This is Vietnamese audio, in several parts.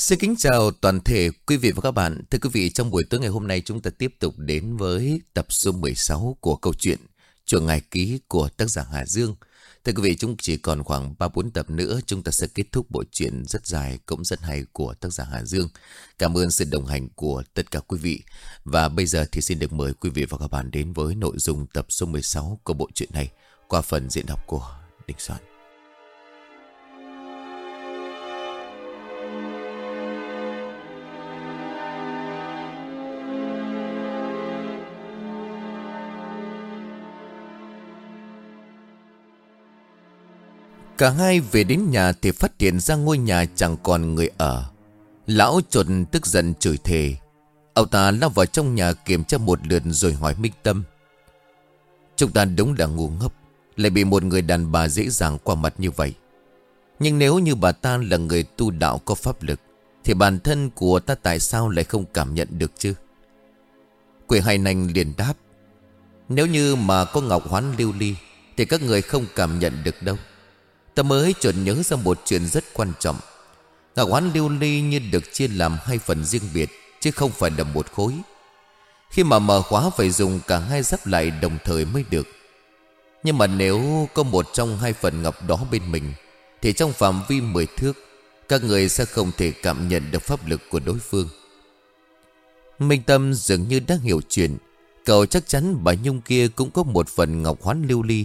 Xin kính chào toàn thể quý vị và các bạn. Thưa quý vị, trong buổi tối ngày hôm nay chúng ta tiếp tục đến với tập số 16 của câu chuyện Chuồng Ngài Ký của tác giả Hà Dương. Thưa quý vị, chúng chỉ còn khoảng 3-4 tập nữa chúng ta sẽ kết thúc bộ truyện rất dài cũng rất hay của tác giả Hà Dương. Cảm ơn sự đồng hành của tất cả quý vị. Và bây giờ thì xin được mời quý vị và các bạn đến với nội dung tập số 16 của bộ truyện này qua phần diễn đọc của Đình Soạn. Cả hai về đến nhà thì phát hiện ra ngôi nhà chẳng còn người ở. Lão chuột tức giận chửi thề. Ông ta lao vào trong nhà kiểm tra một lượt rồi hỏi Minh Tâm. Chúng ta đúng là ngu ngốc. Lại bị một người đàn bà dễ dàng qua mặt như vậy. Nhưng nếu như bà ta là người tu đạo có pháp lực. Thì bản thân của ta tại sao lại không cảm nhận được chứ? Quỷ hai nành liền đáp. Nếu như mà có ngọc hoán lưu ly, Thì các người không cảm nhận được đâu Ta mới chợt nhớ ra một chuyện rất quan trọng. Ngọc hoán lưu ly như được chia làm hai phần riêng biệt, Chứ không phải là một khối. Khi mà mở khóa phải dùng cả hai giáp lại đồng thời mới được. Nhưng mà nếu có một trong hai phần ngọc đó bên mình, Thì trong phạm vi 10 thước, Các người sẽ không thể cảm nhận được pháp lực của đối phương. Minh Tâm dường như đã hiểu chuyện. Cậu chắc chắn bà Nhung kia cũng có một phần ngọc hoán lưu ly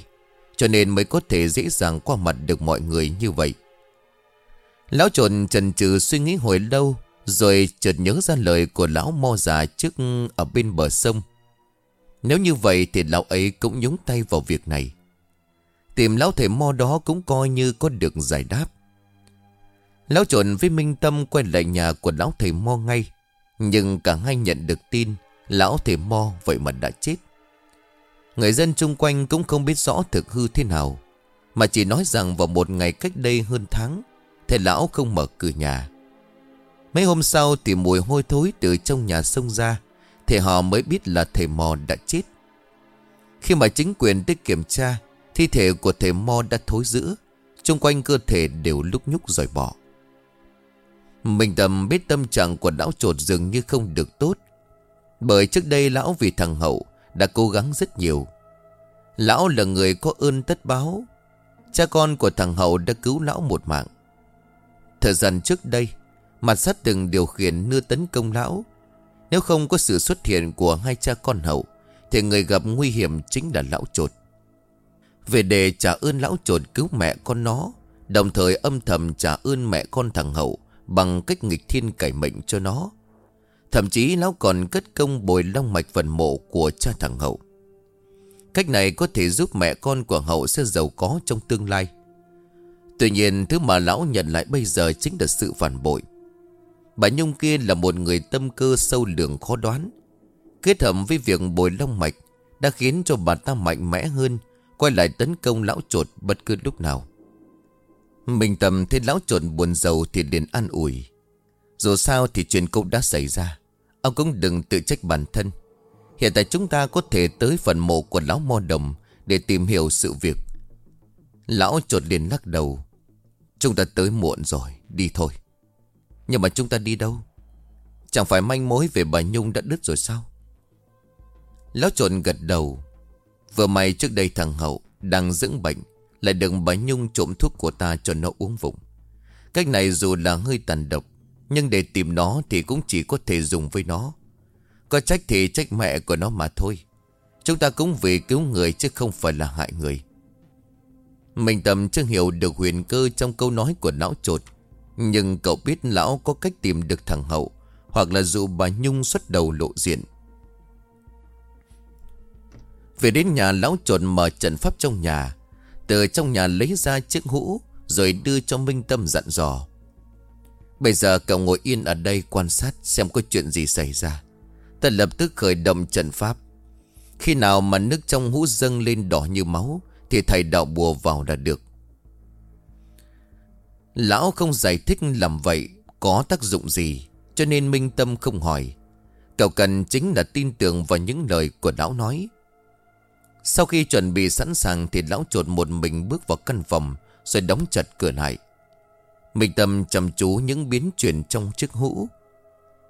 cho nên mới có thể dễ dàng qua mặt được mọi người như vậy. Lão trộn trần trừ suy nghĩ hồi lâu, Rồi chợt nhớ ra lời của lão mo già trước ở bên bờ sông. Nếu như vậy thì lão ấy cũng nhúng tay vào việc này. Tìm lão thầy mo đó cũng coi như có được giải đáp. Lão trộn với Minh Tâm quay lại nhà của lão thầy mo ngay, Nhưng cả hai nhận được tin, Lão thầy mo vậy mà đã chết. Người dân chung quanh cũng không biết rõ thực hư thế nào, Mà chỉ nói rằng vào một ngày cách đây hơn tháng, Thầy lão không mở cửa nhà Mấy hôm sau thì mùi hôi thối từ trong nhà sông ra Thì họ mới biết là thầy mò đã chết Khi mà chính quyền tới kiểm tra, Thi thể của thầy mò đã thối rữa Trung quanh cơ thể đều lúc nhúc rồi bỏ Mình tầm biết tâm trạng của lão trột dường như không được tốt, Bởi trước đây lão vì thằng Hậu đã cố gắng rất nhiều. Lão là người có ơn tất báo. Cha con của thằng Hậu đã cứu lão một mạng. Thời gian trước đây, mặt sắt từng điều khiển nưa tấn công lão. Nếu không có sự xuất hiện của hai cha con Hậu, thì người gặp nguy hiểm chính là lão trột. Về để trả ơn lão trột cứu mẹ con nó, đồng thời âm thầm trả ơn mẹ con thằng Hậu bằng cách nghịch thiên cải mệnh cho nó. Thậm chí lão còn cất công bồi long mạch phần mộ của cha thằng Hậu. Cách này có thể giúp mẹ con của Hậu sẽ giàu có trong tương lai. Tuy nhiên thứ mà lão nhận lại bây giờ chính là sự phản bội. Bà Nhung kia là một người tâm cơ sâu lường khó đoán. Kết hợp với việc bồi long mạch đã khiến cho bà ta mạnh mẽ hơn, quay lại tấn công lão trột bất cứ lúc nào. Mình tầm thấy lão trột buồn giàu thì liền an ủi. Dù sao thì chuyện cũng đã xảy ra. Ông cũng đừng tự trách bản thân Hiện tại chúng ta có thể tới phần mộ của lão Mo Đồng Để tìm hiểu sự việc. Lão trột liền lắc đầu. Chúng ta tới muộn rồi, Đi thôi. Nhưng mà chúng ta đi đâu? Chẳng phải manh mối về bà Nhung đã đứt rồi sao? Lão trộn gật đầu. Vừa may trước đây thằng Hậu Đang dưỡng bệnh, Lại được bà Nhung trộm thuốc của ta cho nó uống vụng. Cách này dù là hơi tàn độc, nhưng để tìm nó thì cũng chỉ có thể dùng với nó. Có trách thì trách mẹ của nó mà thôi. Chúng ta cũng vì cứu người chứ không phải là hại người. Mình tầm chưa hiểu được huyền cơ trong câu nói của lão trột. Nhưng cậu biết lão có cách tìm được thằng Hậu, Hoặc là dụ bà Nhung xuất đầu lộ diện. Về đến nhà, lão trột mở trận pháp trong nhà. Từ trong nhà lấy ra chiếc hũ, Rồi đưa cho Minh Tâm dặn dò. Bây giờ cậu ngồi yên ở đây quan sát xem có chuyện gì xảy ra. Ta lập tức khởi động trận pháp. Khi nào mà nước trong hũ dâng lên đỏ như máu, thì thầy đạo bùa vào là được. Lão không giải thích làm vậy có tác dụng gì, cho nên minh tâm không hỏi. Cậu cần chính là tin tưởng vào những lời của lão nói. Sau khi chuẩn bị sẵn sàng thì lão chuột một mình bước vào căn phòng, rồi đóng chặt cửa lại. Minh Tâm chăm chú những biến chuyển trong chiếc hũ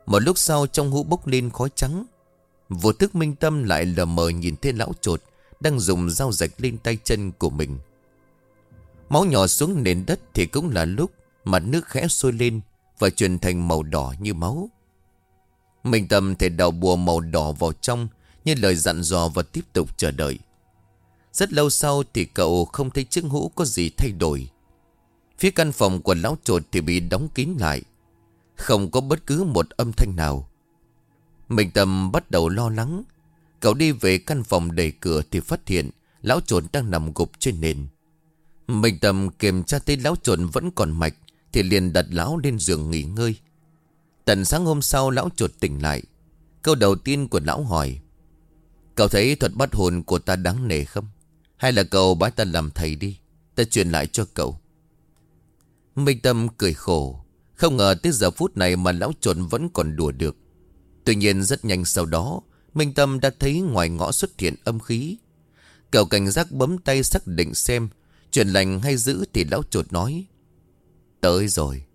một lúc sau trong hũ bốc lên khói trắng. Vô thức Minh Tâm lại lờ mờ nhìn thấy lão trột Đang dùng dao rạch lên tay chân của mình. Máu nhỏ xuống nền đất thì cũng là lúc Mặt nước khẽ sôi lên Và chuyển thành màu đỏ như máu. Minh Tâm thể đào bùa màu đỏ vào trong Như lời dặn dò và tiếp tục chờ đợi. Rất lâu sau thì cậu không thấy chiếc hũ có gì thay đổi. Phía căn phòng của lão trột thì bị đóng kín lại. Không có bất cứ một âm thanh nào. Minh Tâm bắt đầu lo lắng. Cậu đi về căn phòng đẩy cửa thì phát hiện Lão trồn đang nằm gục trên nền. Minh Tâm kiểm tra thấy lão trồn vẫn còn mạch Thì liền đặt lão lên giường nghỉ ngơi. Tận sáng hôm sau lão trột tỉnh lại. Câu đầu tiên của lão hỏi, Cậu thấy thuật bắt hồn của ta đáng nể không? Hay là cậu bái ta làm thầy đi, Ta truyền lại cho cậu? Minh Tâm cười khổ. Không ngờ tới giờ phút này mà lão chuột vẫn còn đùa được. Tuy nhiên rất nhanh sau đó, Minh Tâm đã thấy ngoài ngõ xuất hiện âm khí. Cậu cảnh giác bấm tay xác định xem, Chuyện lành hay giữ thì lão chuột nói. Tới rồi,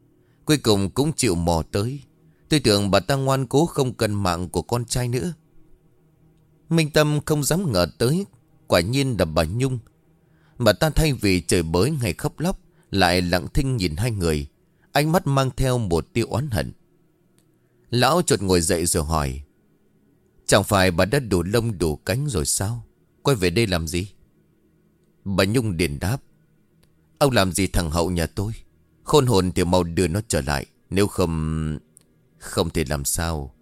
Cuối cùng cũng chịu mò tới. Tôi tưởng bà ta ngoan cố không cần mạng của con trai nữa. Minh Tâm không dám ngờ tới, Quả nhiên là bà Nhung. Bà ta thay vì trời bới ngày khóc lóc, Lại lặng thinh nhìn hai người. Ánh mắt mang theo một tiêu oán hận. Lão chuột ngồi dậy rồi hỏi, Chẳng phải bà đã đủ lông đủ cánh rồi sao? Quay về đây làm gì? Bà Nhung điền đáp, Ông làm gì thằng hậu nhà tôi? Khôn hồn thì mau đưa nó trở lại, Nếu không Không thể làm sao.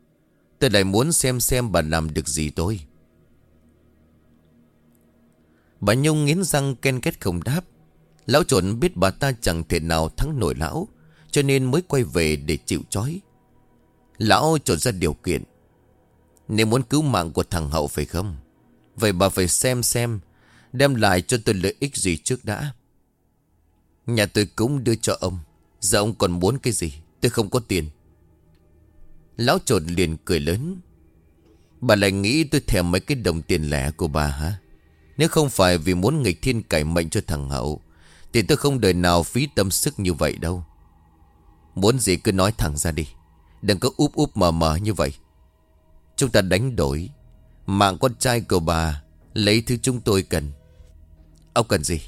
Tôi lại muốn xem xem bà làm được gì tôi. Bà Nhung nghiến răng ken kết không đáp. Lão trộn biết bà ta chẳng thể nào thắng nổi lão. Cho nên mới quay về để chịu trói. Lão trộn ra điều kiện. Nếu muốn cứu mạng của thằng hậu phải không? Vậy bà phải xem xem, Đem lại cho tôi lợi ích gì trước đã. Nhà tôi cũng đưa cho ông. Giờ ông còn muốn cái gì? Tôi không có tiền. Lão trộn liền cười lớn. Bà lại nghĩ tôi thèm mấy cái đồng tiền lẻ của bà hả? Nếu không phải vì muốn nghịch thiên cải mệnh cho thằng Hậu, Thì tôi không đời nào phí tâm sức như vậy đâu. Muốn gì cứ nói thẳng ra đi. Đừng có úp úp mờ mờ như vậy. Chúng ta đánh đổi. Mạng con trai của bà Lấy thứ chúng tôi cần. Ông cần gì?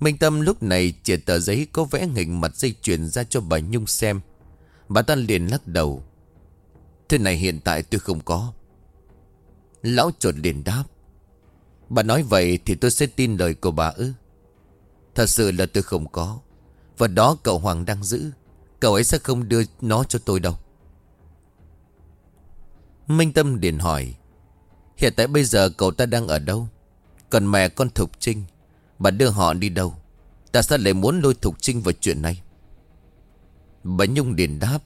Minh Tâm lúc này chia tờ giấy có vẽ hình mặt dây chuyền ra cho bà Nhung xem. Bà ta liền lắc đầu. Thứ này hiện tại tôi không có. Lão trột liền đáp. Bà nói vậy thì tôi sẽ tin lời của bà ư? Thật sự là tôi không có. Và đó cậu Hoàng đang giữ. Cậu ấy sẽ không đưa nó cho tôi đâu. Minh Tâm liền hỏi, Hiện tại bây giờ cậu ta đang ở đâu? Còn mẹ con Thục Trinh, Bà đưa họ đi đâu? Ta sao lại muốn lôi Thục Trinh vào chuyện này? Bà Nhung liền đáp,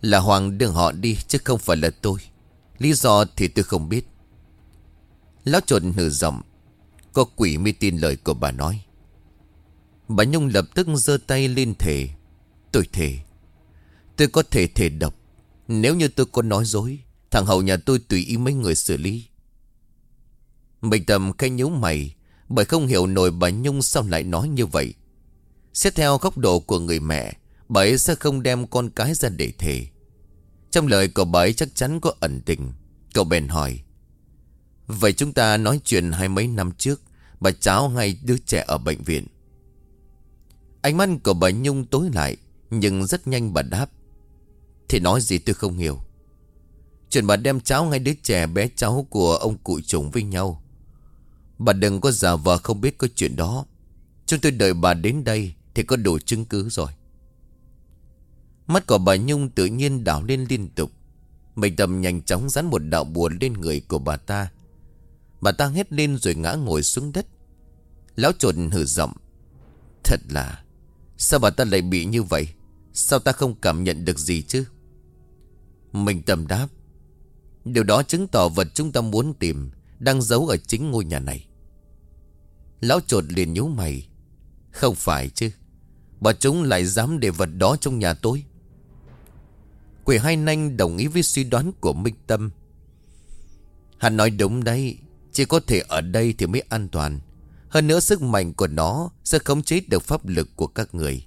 Là Hoàng đưa họ đi chứ không phải là tôi. Lý do thì tôi không biết. Lão trộn hừ giọng, Có quỷ mới tin lời của bà nói. Bà Nhung lập tức giơ tay lên thể Tôi thề. Tôi có thể thể độc. Nếu như tôi có nói dối, Thằng hậu nhà tôi tùy ý mấy người xử lý. Mình tầm cái nhíu mày, Bởi không hiểu nổi bà Nhung sao lại nói như vậy. Xét theo góc độ của người mẹ, Bà ấy sẽ không đem con cái ra để thề. Trong lời của bà ấy chắc chắn có ẩn tình. Cậu bèn hỏi, Vậy chúng ta nói chuyện hai mấy năm trước, Bà cháu hay đứa trẻ ở bệnh viện? Ánh mắt của bà Nhung tối lại, Nhưng rất nhanh bà đáp. Thì nói gì tôi không hiểu. Chuyện bà đem cháu ngay đứa trẻ bé cháu của ông cụ chồng với nhau. Bà đừng có giả vờ không biết có chuyện đó. Chúng tôi đợi bà đến đây Thì có đủ chứng cứ rồi. Mắt của bà Nhung tự nhiên đảo lên liên tục. Mình tầm nhanh chóng dán một đạo buồn lên người của bà ta. Bà ta hét lên rồi ngã ngồi xuống đất. Lão trộn hử giọng. Thật là Sao bà ta lại bị như vậy? Sao ta không cảm nhận được gì chứ? Mình tầm đáp, Điều đó chứng tỏ vật chúng ta muốn tìm Đang giấu ở chính ngôi nhà này. Lão trột liền nhíu mày, Không phải chứ Bà chúng lại dám để vật đó trong nhà tôi. Quỷ hai nanh đồng ý với suy đoán của Minh Tâm. Hắn nói, đúng đấy, Chỉ có thể ở đây thì mới an toàn. Hơn nữa sức mạnh của nó Sẽ khống chế được pháp lực của các người.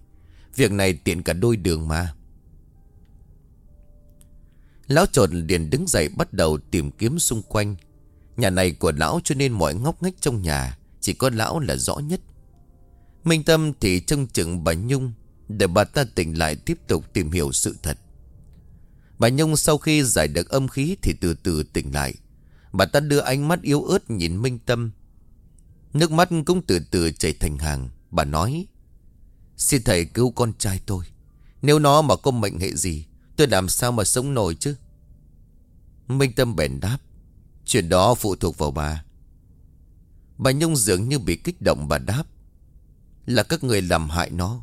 Việc này tiện cả đôi đường mà. Lão trộn liền đứng dậy bắt đầu tìm kiếm xung quanh. Nhà này của lão cho nên mọi ngóc ngách trong nhà Chỉ có lão là rõ nhất. Minh Tâm thì trông chừng bà Nhung Để bà ta tỉnh lại tiếp tục tìm hiểu sự thật. Bà Nhung sau khi giải được âm khí Thì từ từ tỉnh lại. Bà ta đưa ánh mắt yếu ớt nhìn Minh Tâm. Nước mắt cũng từ từ chảy thành hàng. Bà nói, Xin thầy cứu con trai tôi. Nếu nó mà có mệnh hệ gì, Tôi làm sao mà sống nổi chứ? Minh Tâm bèn đáp, Chuyện đó phụ thuộc vào bà. Bà Nhung dường như bị kích động, bà đáp, Là các người làm hại nó.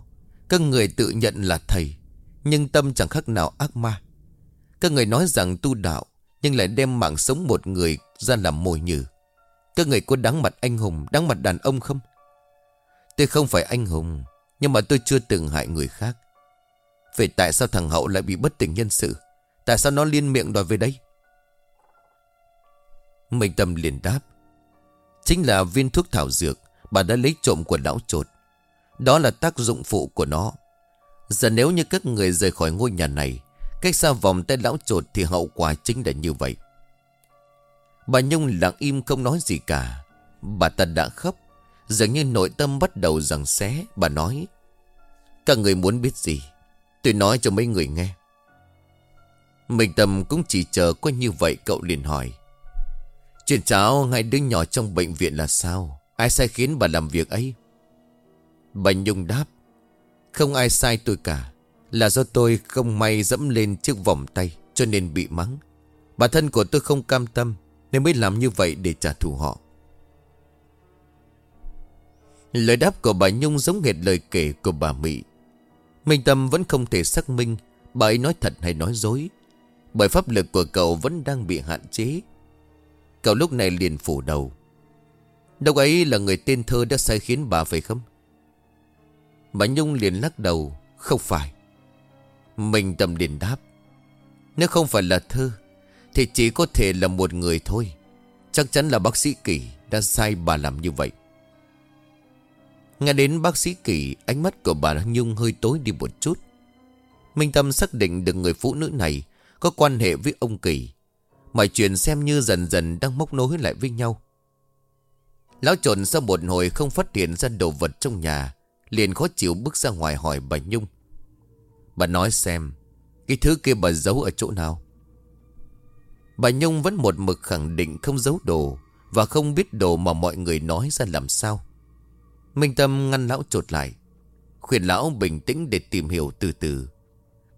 Các người tự nhận là thầy, Nhưng tâm chẳng khác nào ác ma. Các người nói rằng tu đạo, Nhưng lại đem mạng sống một người ra làm mồi nhử. Các người có đáng mặt anh hùng, Đáng mặt đàn ông không? Tôi không phải anh hùng, Nhưng mà tôi chưa từng hại người khác. Vậy tại sao thằng Hậu lại bị bất tỉnh nhân sự? Tại sao nó liên miệng đòi về đây? Minh Tâm liền đáp. Chính là viên thuốc thảo dược, Bà đã lấy trộm của lão trột. Đó là tác dụng phụ của nó. Giờ nếu như các người rời khỏi ngôi nhà này, Cách xa vòng tay lão trột Thì hậu quả chính là như vậy. Bà Nhung lặng im không nói gì cả. Bà ta đã khóc. Dường như nội tâm bắt đầu rằng xé. Bà nói, Các người muốn biết gì? Tôi nói cho mấy người nghe. Mình Tâm cũng chỉ chờ có như vậy cậu liền hỏi, Chuyện cháu ngay đứa nhỏ trong bệnh viện là sao? Ai sai khiến bà làm việc ấy? Bà Nhung đáp, Không ai sai tôi cả. Là do tôi không may dẫm lên chiếc vòng tay Cho nên bị mắng. Bản thân của tôi không cam tâm. Nên mới làm như vậy để trả thù họ. Lời đáp của bà Nhung giống hệt lời kể của bà Mỹ. Minh Tâm vẫn không thể xác minh Bà ấy nói thật hay nói dối, Bởi pháp lực của cậu vẫn đang bị hạn chế. Cậu lúc này liền phủ đầu. Đâu ấy là người tên thơ đã sai khiến bà phải không? Bà Nhung liền lắc đầu, Không phải. Mình tầm liền đáp, Nếu không phải là thơ thì chỉ có thể là một người thôi. Chắc chắn là bác sĩ Kỳ Đã sai bà làm như vậy. Nghe đến bác sĩ Kỳ, Ánh mắt của bà Nhung hơi tối đi một chút. Minh Tâm xác định được người phụ nữ này Có quan hệ với ông Kỳ. Mọi chuyện xem như dần dần đang móc nối lại với nhau. Lão trộn sau một hồi không phát hiện ra đồ vật trong nhà, Liền khó chịu bước ra ngoài hỏi bà Nhung. Bà nói xem, Cái thứ kia bà giấu ở chỗ nào? Bà Nhung vẫn một mực khẳng định không giấu đồ Và không biết đồ mà mọi người nói ra làm sao. Minh Tâm ngăn lão trột lại. Khuyên lão bình tĩnh để tìm hiểu từ từ.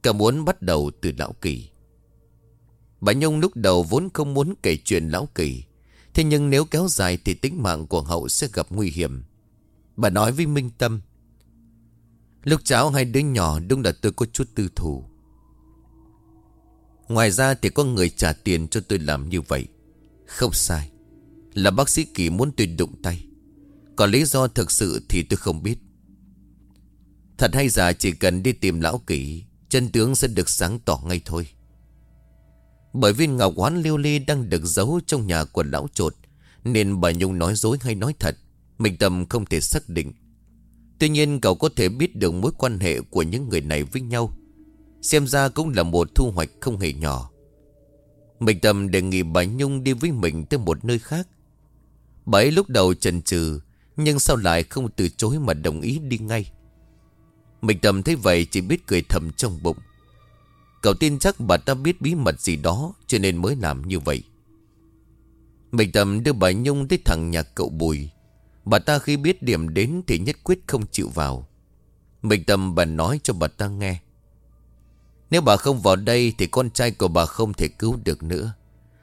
Cả muốn bắt đầu từ lão kỳ. Bà Nhung lúc đầu vốn không muốn kể chuyện lão kỳ. Thế nhưng nếu kéo dài thì tính mạng của hậu sẽ gặp nguy hiểm. Bà nói với Minh Tâm. Lúc cháu hai đứa nhỏ đúng là tôi có chút tư thủ Ngoài ra thì có người trả tiền cho tôi làm như vậy. Không sai. Là bác sĩ Kỳ muốn tôi đụng tay. Còn lý do thực sự thì tôi không biết. Thật hay giả chỉ cần đi tìm lão Kỳ, Chân tướng sẽ được sáng tỏ ngay thôi. Bởi viên ngọc hoán liêu ly đang được giấu trong nhà của lão trột, Nên bà Nhung nói dối hay nói thật, Mình Tâm không thể xác định. Tuy nhiên cậu có thể biết được mối quan hệ của những người này với nhau. Xem ra cũng là một thu hoạch không hề nhỏ. Mình Tâm đề nghị bà Nhung đi với mình tới một nơi khác. Bà ấy lúc đầu chần chừ, Nhưng sau lại không từ chối mà đồng ý đi ngay. Mình Tâm thấy vậy chỉ biết cười thầm trong bụng. Cậu tin chắc bà ta biết bí mật gì đó, Cho nên mới làm như vậy. Mình Tâm đưa bà Nhung tới thẳng nhà cậu Bùi. Bà ta khi biết điểm đến Thì nhất quyết không chịu vào. Mình Tâm bà nói cho bà ta nghe. Nếu bà không vào đây Thì con trai của bà không thể cứu được nữa.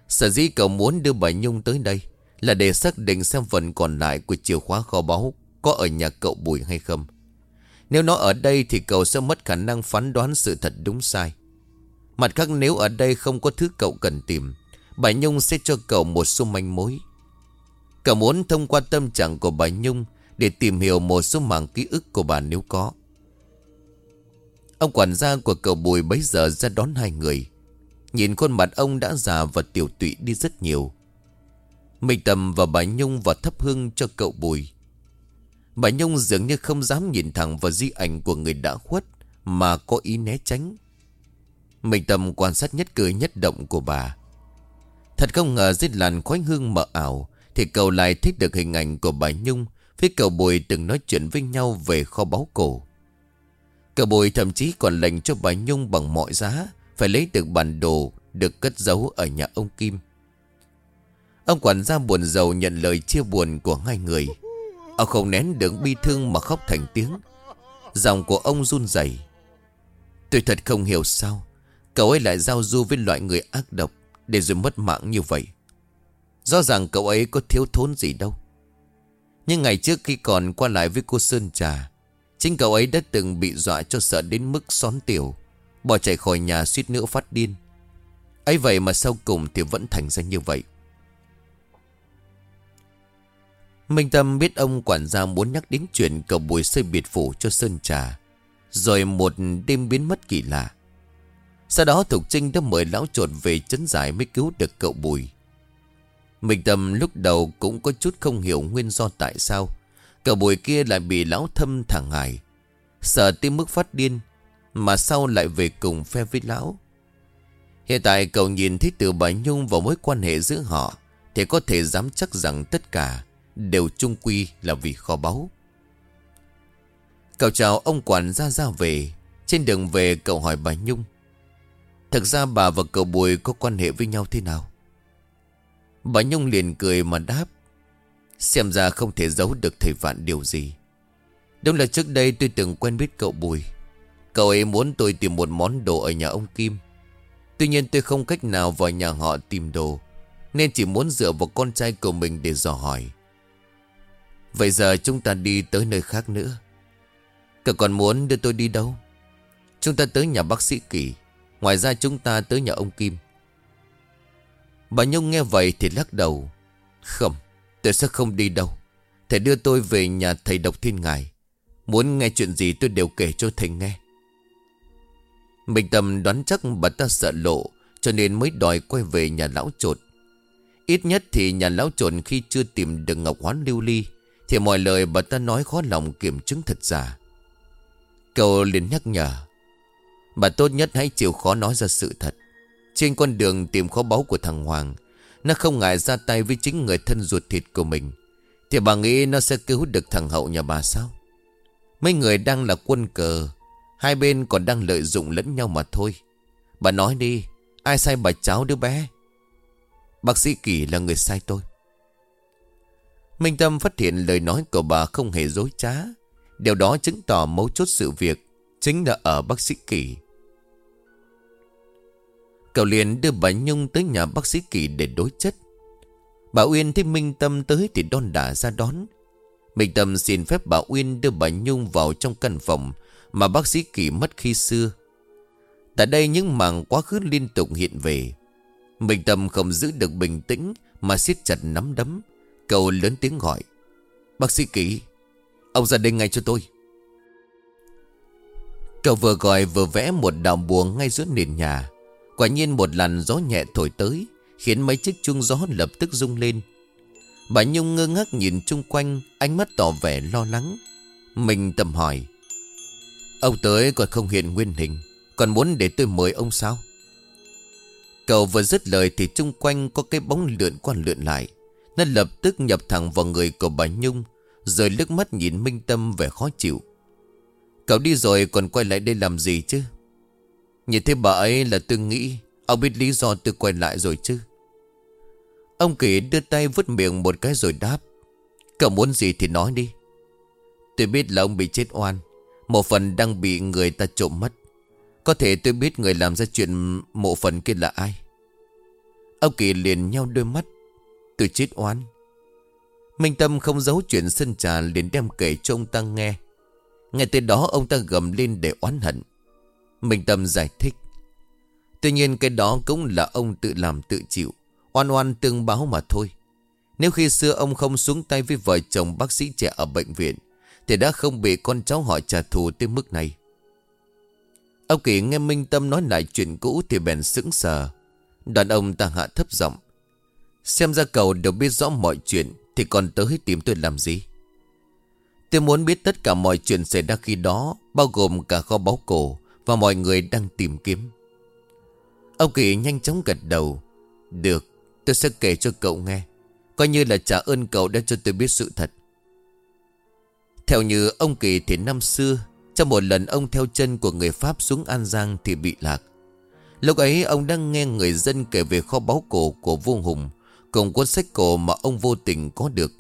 Sở dĩ cậu muốn đưa bà Nhung tới đây Là để xác định xem phần còn lại Của chìa khóa kho báu Có ở nhà cậu Bùi hay không. Nếu nó ở đây thì cậu sẽ mất khả năng phán đoán sự thật đúng sai. Mặt khác, nếu ở đây không có thứ cậu cần tìm, Bà Nhung sẽ cho cậu một số manh mối. Cậu muốn thông qua tâm trạng của bà Nhung Để tìm hiểu một số mảng ký ức của bà nếu có. Ông quản gia của cậu Bùi bấy giờ ra đón hai người. Nhìn khuôn mặt ông đã già và tiểu tụy đi rất nhiều. Minh Tâm và bà Nhung và thắp hương cho cậu Bùi. Bà Nhung dường như không dám nhìn thẳng vào di ảnh của người đã khuất Mà có ý né tránh. Minh Tâm quan sát nhất cười nhất động của bà. Thật không ngờ dưới làn khói hương mờ ảo Thì cậu lại thích được hình ảnh của bà Nhung với cậu Bùi từng nói chuyện với nhau về kho báu cổ cờ bồi thậm chí còn lệnh cho bà Nhung bằng mọi giá. Phải lấy được bản đồ được cất giấu ở nhà ông Kim. Ông quản gia buồn giàu nhận lời chia buồn của hai người. Ông không nén được bi thương mà khóc thành tiếng. Giọng của ông run rẩy. Tôi thật không hiểu sao Cậu ấy lại giao du với loại người ác độc Để rồi mất mạng như vậy. Rõ ràng cậu ấy có thiếu thốn gì đâu. Nhưng ngày trước khi còn qua lại với cô Sơn Trà Chính cậu ấy đã từng bị dọa cho sợ đến mức xón tiểu, Bỏ chạy khỏi nhà suýt nữa phát điên. Ấy vậy mà sau cùng thì vẫn thành ra như vậy. Minh Tâm biết ông quản gia muốn nhắc đến chuyện cậu bùi xây biệt phủ cho Sơn Trà, Rồi một đêm biến mất kỳ lạ. Sau đó Thục Trinh đã mời lão trột về chấn giải mới cứu được cậu bùi. Minh Tâm lúc đầu cũng có chút không hiểu nguyên do tại sao Cậu bùi kia lại bị lão thâm thẳng hại Sợ tim mức phát điên, Mà sau lại về cùng phe với lão. Hiện tại cậu nhìn thấy từ bà Nhung vào mối quan hệ giữa họ, Thì có thể dám chắc rằng tất cả Đều chung quy là vì kho báu. Cậu chào ông quản gia ra về, Trên đường về cậu hỏi bà Nhung. Thực ra bà và cậu Bùi có quan hệ với nhau thế nào? Bà Nhung liền cười mà đáp. Xem ra không thể giấu được thầy Vạn điều gì. Đúng là trước đây tôi từng quen biết cậu Bùi. Cậu ấy muốn tôi tìm một món đồ ở nhà ông Kim. Tuy nhiên tôi không cách nào vào nhà họ tìm đồ, Nên chỉ muốn dựa vào con trai của mình để dò hỏi. Vậy giờ chúng ta đi tới nơi khác nữa. Cậu còn muốn đưa tôi đi đâu? Chúng ta tới nhà bác sĩ Kỳ. Ngoài ra chúng ta tới nhà ông Kim. Bà Nhung nghe vậy thì lắc đầu. Không Tôi sẽ không đi đâu. Thầy đưa tôi về nhà thầy độc thiên ngài. Muốn nghe chuyện gì tôi đều kể cho thầy nghe. Mình tầm đoán chắc bà ta sợ lộ, Cho nên mới đòi quay về nhà lão trột. Ít nhất thì nhà lão trột khi chưa tìm được ngọc hoán lưu ly, Thì mọi lời bà ta nói khó lòng kiểm chứng thật giả Cậu liền nhắc nhở, Bà tốt nhất hãy chịu khó nói ra sự thật. Trên con đường tìm kho báu của thằng Hoàng nó không ngại ra tay với chính người thân ruột thịt của mình. Thì bà nghĩ nó sẽ cứu được thằng Hậu nhà bà sao? Mấy người đang là quân cờ, Hai bên còn đang lợi dụng lẫn nhau mà thôi. Bà nói đi, Ai sai bà cháu đứa bé? Bác sĩ Kỳ là người sai tôi. Minh Tâm phát hiện lời nói của bà không hề dối trá. Điều đó chứng tỏ mấu chốt sự việc Chính là ở bác sĩ Kỳ. Cậu liền đưa bà Nhung tới nhà bác sĩ Kỳ để đối chất. Bà Uyên thấy Minh Tâm tới thì đon đả ra đón. Minh Tâm xin phép bà Uyên đưa bà Nhung vào trong căn phòng Mà bác sĩ Kỳ mất khi xưa. Tại đây những mảng quá khứ liên tục hiện về. Minh Tâm không giữ được bình tĩnh Mà siết chặt nắm đấm Cậu lớn tiếng gọi. Bác sĩ Kỳ, Ông ra đây ngay cho tôi. Cậu vừa gọi vừa vẽ một đạo bùa ngay giữa nền nhà. Quả nhiên một làn gió nhẹ thổi tới, Khiến mấy chiếc chuông gió lập tức rung lên. Bà Nhung ngơ ngác nhìn chung quanh, Ánh mắt tỏ vẻ lo lắng. Mình tầm hỏi, Ông tới còn không hiện nguyên hình, Còn muốn để tôi mời ông sao? Cậu vừa dứt lời Thì chung quanh có cái bóng lượn qua lượn lại. Nó lập tức nhập thẳng vào người của bà Nhung Rồi lướt mắt nhìn Minh Tâm vẻ khó chịu. Cậu đi rồi còn quay lại đây làm gì chứ? Nhìn thấy bà ấy là tôi nghĩ, Ông biết lý do tôi quay lại rồi chứ. Ông Kỳ đưa tay vứt miệng một cái rồi đáp, Cậu muốn gì thì nói đi. Tôi biết là ông bị chết oan, Một phần đang bị người ta trộm mất. Có thể tôi biết người làm ra chuyện mộ phần kia là ai. Ông Kỳ liền nhau đôi mắt, Tôi chết oan. Minh Tâm không giấu chuyện sân trà liền đem kể cho ông ta nghe. Ngay từ đó ông ta gầm lên để oán hận. Minh Tâm giải thích. Tuy nhiên cái đó cũng là ông tự làm tự chịu, Oan oan tương báo mà thôi. Nếu khi xưa ông không xuống tay với vợ chồng bác sĩ trẻ ở bệnh viện, Thì đã không bị con cháu họ trả thù tới mức này. Ông Kỳ nghe Minh Tâm nói lại chuyện cũ thì bèn sững sờ. Đoàn ông ta hạ thấp giọng, Xem ra cậu đều biết rõ mọi chuyện, Thì còn tới tìm tôi làm gì? Tôi muốn biết tất cả mọi chuyện xảy ra khi đó, Bao gồm cả kho báu cổ. Và mọi người đang tìm kiếm. Ông Kỳ nhanh chóng gật đầu. Được, tôi sẽ kể cho cậu nghe. Coi như là trả ơn cậu đã cho tôi biết sự thật. Theo như ông Kỳ thì năm xưa, Trong một lần ông theo chân của người Pháp xuống An Giang thì bị lạc. Lúc ấy ông đang nghe người dân kể về kho báu cổ của vua Hùng, Cùng cuốn sách cổ mà ông vô tình có được.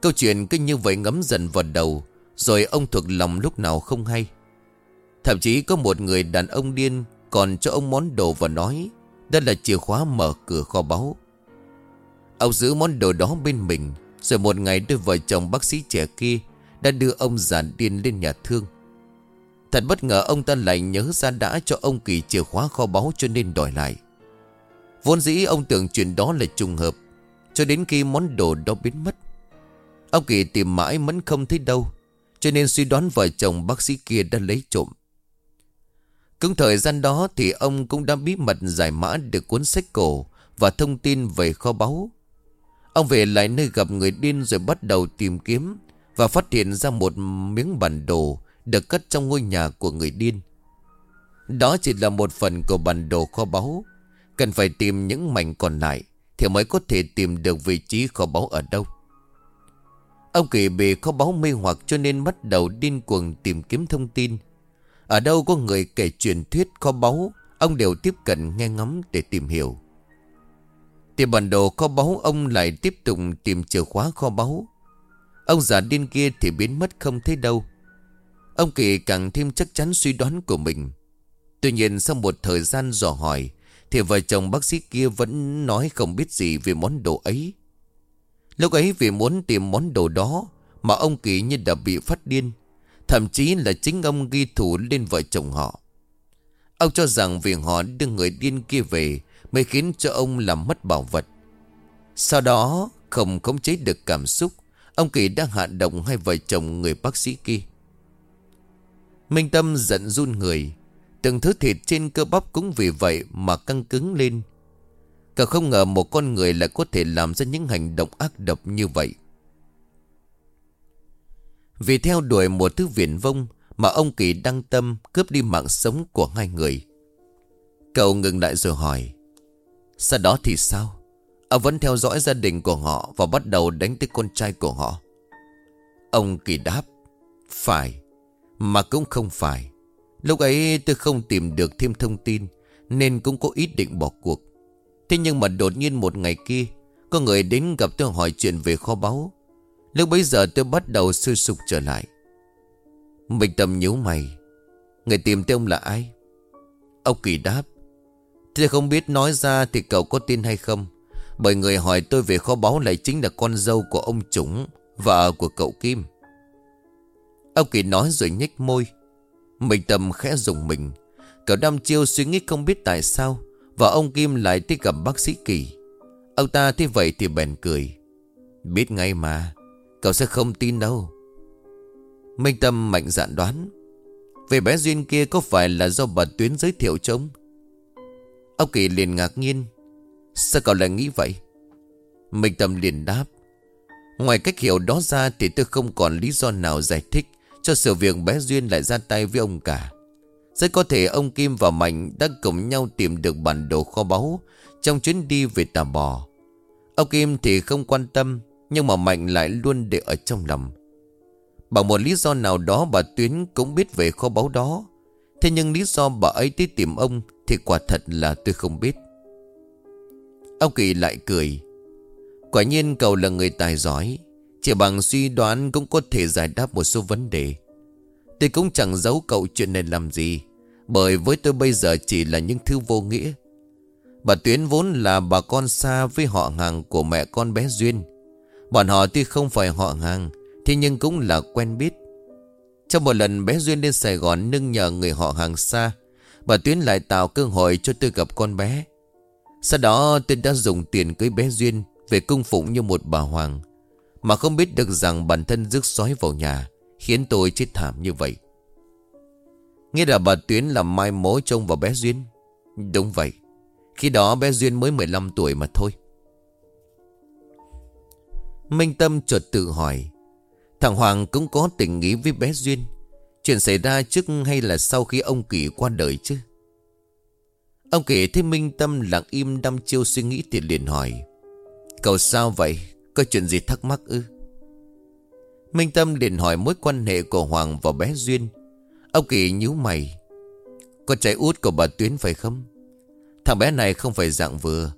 Câu chuyện cứ như vậy ngấm dần vào đầu, Rồi ông thuộc lòng lúc nào không hay. Thậm chí có một người đàn ông điên Còn cho ông món đồ và nói, Đó là chìa khóa mở cửa kho báu. Ông giữ món đồ đó bên mình, Rồi một ngày đôi vợ chồng bác sĩ trẻ kia Đã đưa ông già điên lên nhà thương. Thật bất ngờ ông ta lại nhớ ra đã cho ông Kỳ chìa khóa kho báu cho nên đòi lại. Vốn dĩ ông tưởng chuyện đó là trùng hợp, Cho đến khi món đồ đó biến mất. Ông Kỳ tìm mãi vẫn không thấy đâu, Cho nên suy đoán vợ chồng bác sĩ kia đã lấy trộm. Cũng thời gian đó thì ông cũng đã bí mật giải mã được cuốn sách cổ Và thông tin về kho báu. Ông về lại nơi gặp người điên rồi bắt đầu tìm kiếm Và phát hiện ra một miếng bản đồ Được cất trong ngôi nhà của người điên. Đó chỉ là một phần của bản đồ kho báu. Cần phải tìm những mảnh còn lại Thì mới có thể tìm được vị trí kho báu ở đâu. Ông Kỳ bị kho báu mê hoặc cho nên bắt đầu điên cuồng tìm kiếm thông tin. Ở đâu có người kể truyền thuyết kho báu, Ông đều tiếp cận nghe ngóng để tìm hiểu. Tìm bản đồ kho báu, ông lại tiếp tục tìm chìa khóa kho báu. Ông già điên kia thì biến mất không thấy đâu. Ông Kỳ càng thêm chắc chắn suy đoán của mình. Tuy nhiên sau một thời gian dò hỏi, Thì vợ chồng bác sĩ kia vẫn nói không biết gì về món đồ ấy. Lúc ấy vì muốn tìm món đồ đó Mà ông Kỳ như đã bị phát điên. Thậm chí là chính ông ghi thủ lên vợ chồng họ. Ông cho rằng vì họ đưa người điên kia về Mới khiến cho ông làm mất bảo vật. Sau đó, không khống chế được cảm xúc, Ông Kỳ đã hạ động hai vợ chồng người bác sĩ kia. Minh Tâm giận run người, Từng thứ thịt trên cơ bắp cũng vì vậy mà căng cứng lên. Cả không ngờ một con người lại có thể làm ra những hành động ác độc như vậy. Vì theo đuổi một thứ viển vông Mà ông Kỳ đăng tâm cướp đi mạng sống của hai người. Cậu ngừng lại rồi hỏi, Sau đó thì sao? Ông vẫn theo dõi gia đình của họ Và bắt đầu đánh tới con trai của họ. Ông Kỳ đáp, Phải, Mà cũng không phải. Lúc ấy tôi không tìm được thêm thông tin Nên cũng có ý định bỏ cuộc. Thế nhưng mà đột nhiên một ngày kia, Có người đến gặp tôi hỏi chuyện về kho báu. Lúc bấy giờ tôi bắt đầu sôi sụp trở lại. Mình tầm nhíu mày. Người tìm tôi ông là ai? Ông Kỳ đáp. Tôi không biết nói ra thì cậu có tin hay không? Bởi người hỏi tôi về kho báu lại chính là con dâu của ông Trũng Vợ của cậu Kim. Ông Kỳ nói rồi nhếch môi. Mình tầm khẽ dùng mình. Cậu đam chiêu suy nghĩ không biết tại sao và ông Kim lại tới gặp bác sĩ Kỳ. Ông ta thấy vậy thì bèn cười. Biết ngay mà Cậu sẽ không tin đâu. Minh Tâm mạnh dạn đoán Về bé Duyên kia có phải là do bà Tuyến giới thiệu cho ông? Ông Kỳ liền ngạc nhiên Sao cậu lại nghĩ vậy? Minh Tâm liền đáp Ngoài cách hiểu đó ra thì tôi không còn lý do nào giải thích Cho sự việc bé Duyên lại ra tay với ông cả. Rất có thể ông Kim và Mạnh đã cùng nhau tìm được bản đồ kho báu trong chuyến đi về Tà Bò. Ông Kim thì không quan tâm, nhưng mà Mạnh lại luôn để ở trong lòng. Bằng một lý do nào đó bà Tuyến cũng biết về kho báu đó. Thế nhưng lý do bà ấy tới tìm ông thì quả thật là tôi không biết. Ông Kỳ lại cười. Quả nhiên cậu là người tài giỏi. Chỉ bằng suy đoán cũng có thể giải đáp một số vấn đề. Tôi cũng chẳng giấu cậu chuyện này làm gì. Bởi với tôi bây giờ chỉ là những thứ vô nghĩa Bà Tuyến vốn là bà con xa với họ hàng của mẹ con bé Duyên Bọn họ tuy không phải họ hàng, Thế nhưng cũng là quen biết. Trong một lần bé Duyên lên Sài Gòn nâng nhờ người họ hàng xa, Bà Tuyến lại tạo cơ hội cho tôi gặp con bé. Sau đó tôi đã dùng tiền cưới bé Duyên Về cung phụng như một bà hoàng, Mà không biết được rằng bản thân rước sói vào nhà, Khiến tôi chết thảm như vậy. Nghĩa là bà Tuyến làm mai mối trông vào bé Duyên. Đúng vậy, Khi đó bé Duyên mới 15 tuổi mà thôi. Minh Tâm chợt tự hỏi. Thằng Hoàng cũng có tình nghĩ với bé Duyên. Chuyện xảy ra trước hay là sau khi ông Kỳ qua đời chứ? Ông Kỳ thấy Minh Tâm lặng im đăm chiêu suy nghĩ thì liền hỏi. Cậu sao vậy? Có chuyện gì thắc mắc ư? Minh Tâm liền hỏi mối quan hệ của Hoàng và bé Duyên. Ông Kỳ nhíu mày. Có trái út của bà Tuyến phải không? Thằng bé này không phải dạng vừa.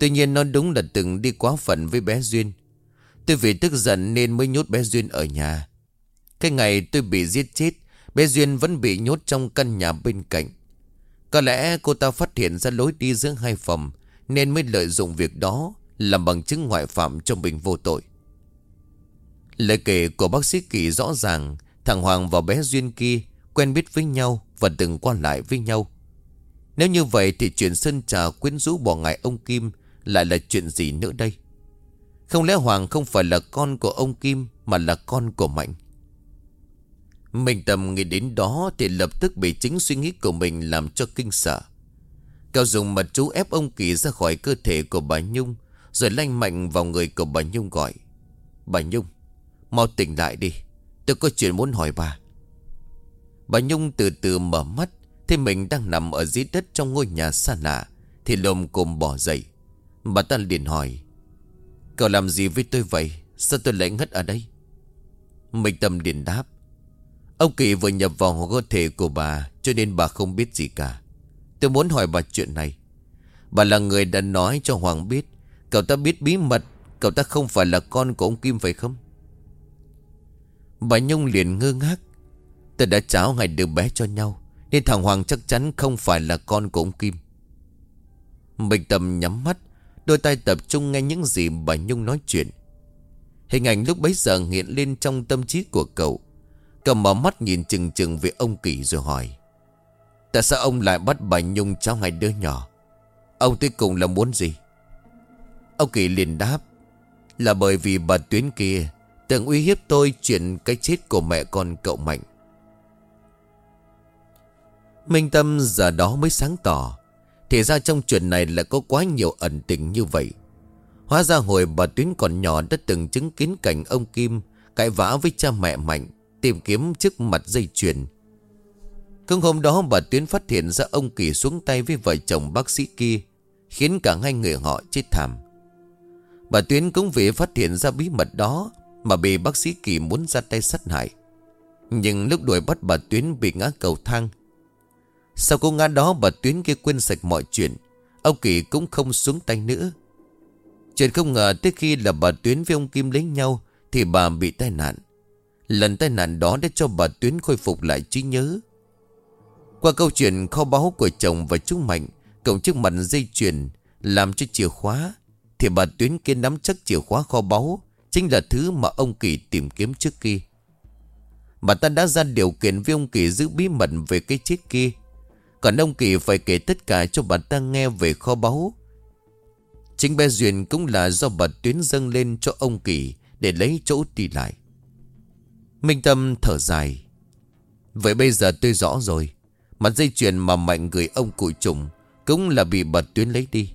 Tuy nhiên nó đúng là từng đi quá phận với bé Duyên. Tôi vì tức giận nên mới nhốt bé Duyên ở nhà. Cái ngày tôi bị giết chết, Bé Duyên vẫn bị nhốt trong căn nhà bên cạnh. Có lẽ cô ta phát hiện ra lối đi giữa hai phòng, Nên mới lợi dụng việc đó Làm bằng chứng ngoại phạm cho mình vô tội. Lời kể của bác sĩ Kỳ rõ ràng, Thằng Hoàng và bé Duyên kia Quen biết với nhau Và từng qua lại với nhau. Nếu như vậy thì chuyện Sơn Trà quyến rũ bỏ ngại ông Kim Lại là chuyện gì nữa đây? Không lẽ Hoàng không phải là con của ông Kim Mà là con của Mạnh? Mình tầm nghĩ đến đó Thì lập tức bị chính suy nghĩ của mình Làm cho kinh sợ. Cao dùng mật chú ép ông Kỳ ra khỏi cơ thể của bà Nhung, Rồi lanh mạnh vào người của bà Nhung gọi. Bà Nhung, Mau tỉnh lại đi, Tôi có chuyện muốn hỏi bà. Bà Nhung từ từ mở mắt, Thấy mình đang nằm ở dưới đất trong ngôi nhà xa lạ, Thì lồm cồm bỏ dậy. Bà ta liền hỏi Cậu làm gì với tôi vậy? Sao tôi lại ngất ở đây? Minh Tâm liền đáp. Ông Kỳ vừa nhập vào cơ thể của bà, Cho nên bà không biết gì cả. Tôi muốn hỏi bà chuyện này. Bà là người đã nói cho Hoàng biết. Cậu ta biết bí mật. Cậu ta không phải là con của ông Kim phải không? Bà Nhung liền ngơ ngác. Tôi đã tráo ngày đứa bé cho nhau, Nên thằng Hoàng chắc chắn không phải là con của ông Kim. Bình Tâm nhắm mắt. Đôi tay tập trung nghe những gì bà Nhung nói chuyện. Hình ảnh lúc bấy giờ hiện lên trong tâm trí của cậu. Cậu mở mắt nhìn chừng chừng về ông Kỳ rồi hỏi, Tại sao ông lại bắt bà Nhung cháu hai đứa nhỏ? Ông tới cùng là muốn gì? Ông Kỳ liền đáp, Là bởi vì bà Tuyến kia Từng uy hiếp tôi chuyện cái chết của mẹ con cậu Mạnh. Minh Tâm giờ đó mới sáng tỏ thì ra trong chuyện này lại có quá nhiều ẩn tình như vậy. Hóa ra hồi bà Tuyến còn nhỏ đã từng chứng kiến cảnh ông Kim Cãi vã với cha mẹ Mạnh, Tìm kiếm trước mặt dây chuyền. Cưng hôm đó bà Tuyến phát hiện ra ông Kỳ xuống tay với vợ chồng bác sĩ kia, Khiến cả hai người họ chết thảm. Bà Tuyến cũng vì phát hiện ra bí mật đó Mà bị bác sĩ Kỳ muốn ra tay sát hại. Nhưng lúc đuổi bắt bà Tuyến bị ngã cầu thang sau cô ngã đó bà Tuyến kia quên sạch mọi chuyện. Ông Kỳ cũng không xuống tay nữa. Chuyện không ngờ tới khi là bà Tuyến với ông Kim lấy nhau Thì bà bị tai nạn. Lần tai nạn đó đã cho bà Tuyến khôi phục lại trí nhớ. Qua câu chuyện kho báu của chồng và chú Mạnh, Cộng chiếc mặt dây chuyền Làm cho chìa khóa, Thì bà Tuyến kia nắm chắc chìa khóa kho báu, Chính là thứ mà ông Kỳ tìm kiếm trước kia. Bà ta đã ra điều kiện với ông Kỳ giữ bí mật về cái chết kia. Còn ông Kỳ phải kể tất cả cho bà ta nghe về kho báu. Chính bé Duyên cũng là do bà Tuyến dâng lên cho ông Kỳ Để lấy chỗ đi lại. Minh Tâm thở dài. Vậy bây giờ tôi rõ rồi. Mặt dây chuyền mà Mạnh gửi ông cụ trùng Cũng là bị bà Tuyến lấy đi.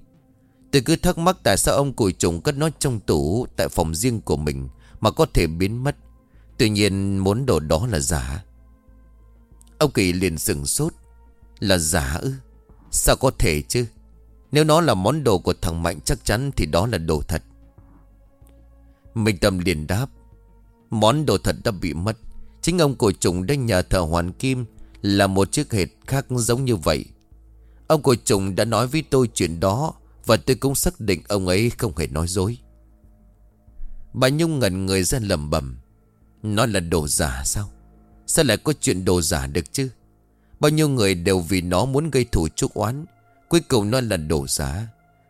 Tôi cứ thắc mắc tại sao ông cụ trùng cất nó trong tủ Tại phòng riêng của mình Mà có thể biến mất. Tuy nhiên muốn đồ đó là giả. Ông Kỳ liền sừng sốt. Là giả ư? Sao có thể chứ? Nếu nó là món đồ của thằng Mạnh chắc chắn Thì đó là đồ thật. Minh Tâm liền đáp, Món đồ thật đã bị mất. Chính ông cổ trùng đã nhờ thợ hoàn kim Là một chiếc hệt khác giống như vậy. Ông cổ trùng đã nói với tôi chuyện đó Và tôi cũng xác định ông ấy không hề nói dối. Bà Nhung ngẩn người ra lầm bầm Nó là đồ giả sao? Sao lại có chuyện đồ giả được chứ? Bao nhiêu người đều vì nó muốn gây thù chuốc oán. Cuối cùng nó là đồ giả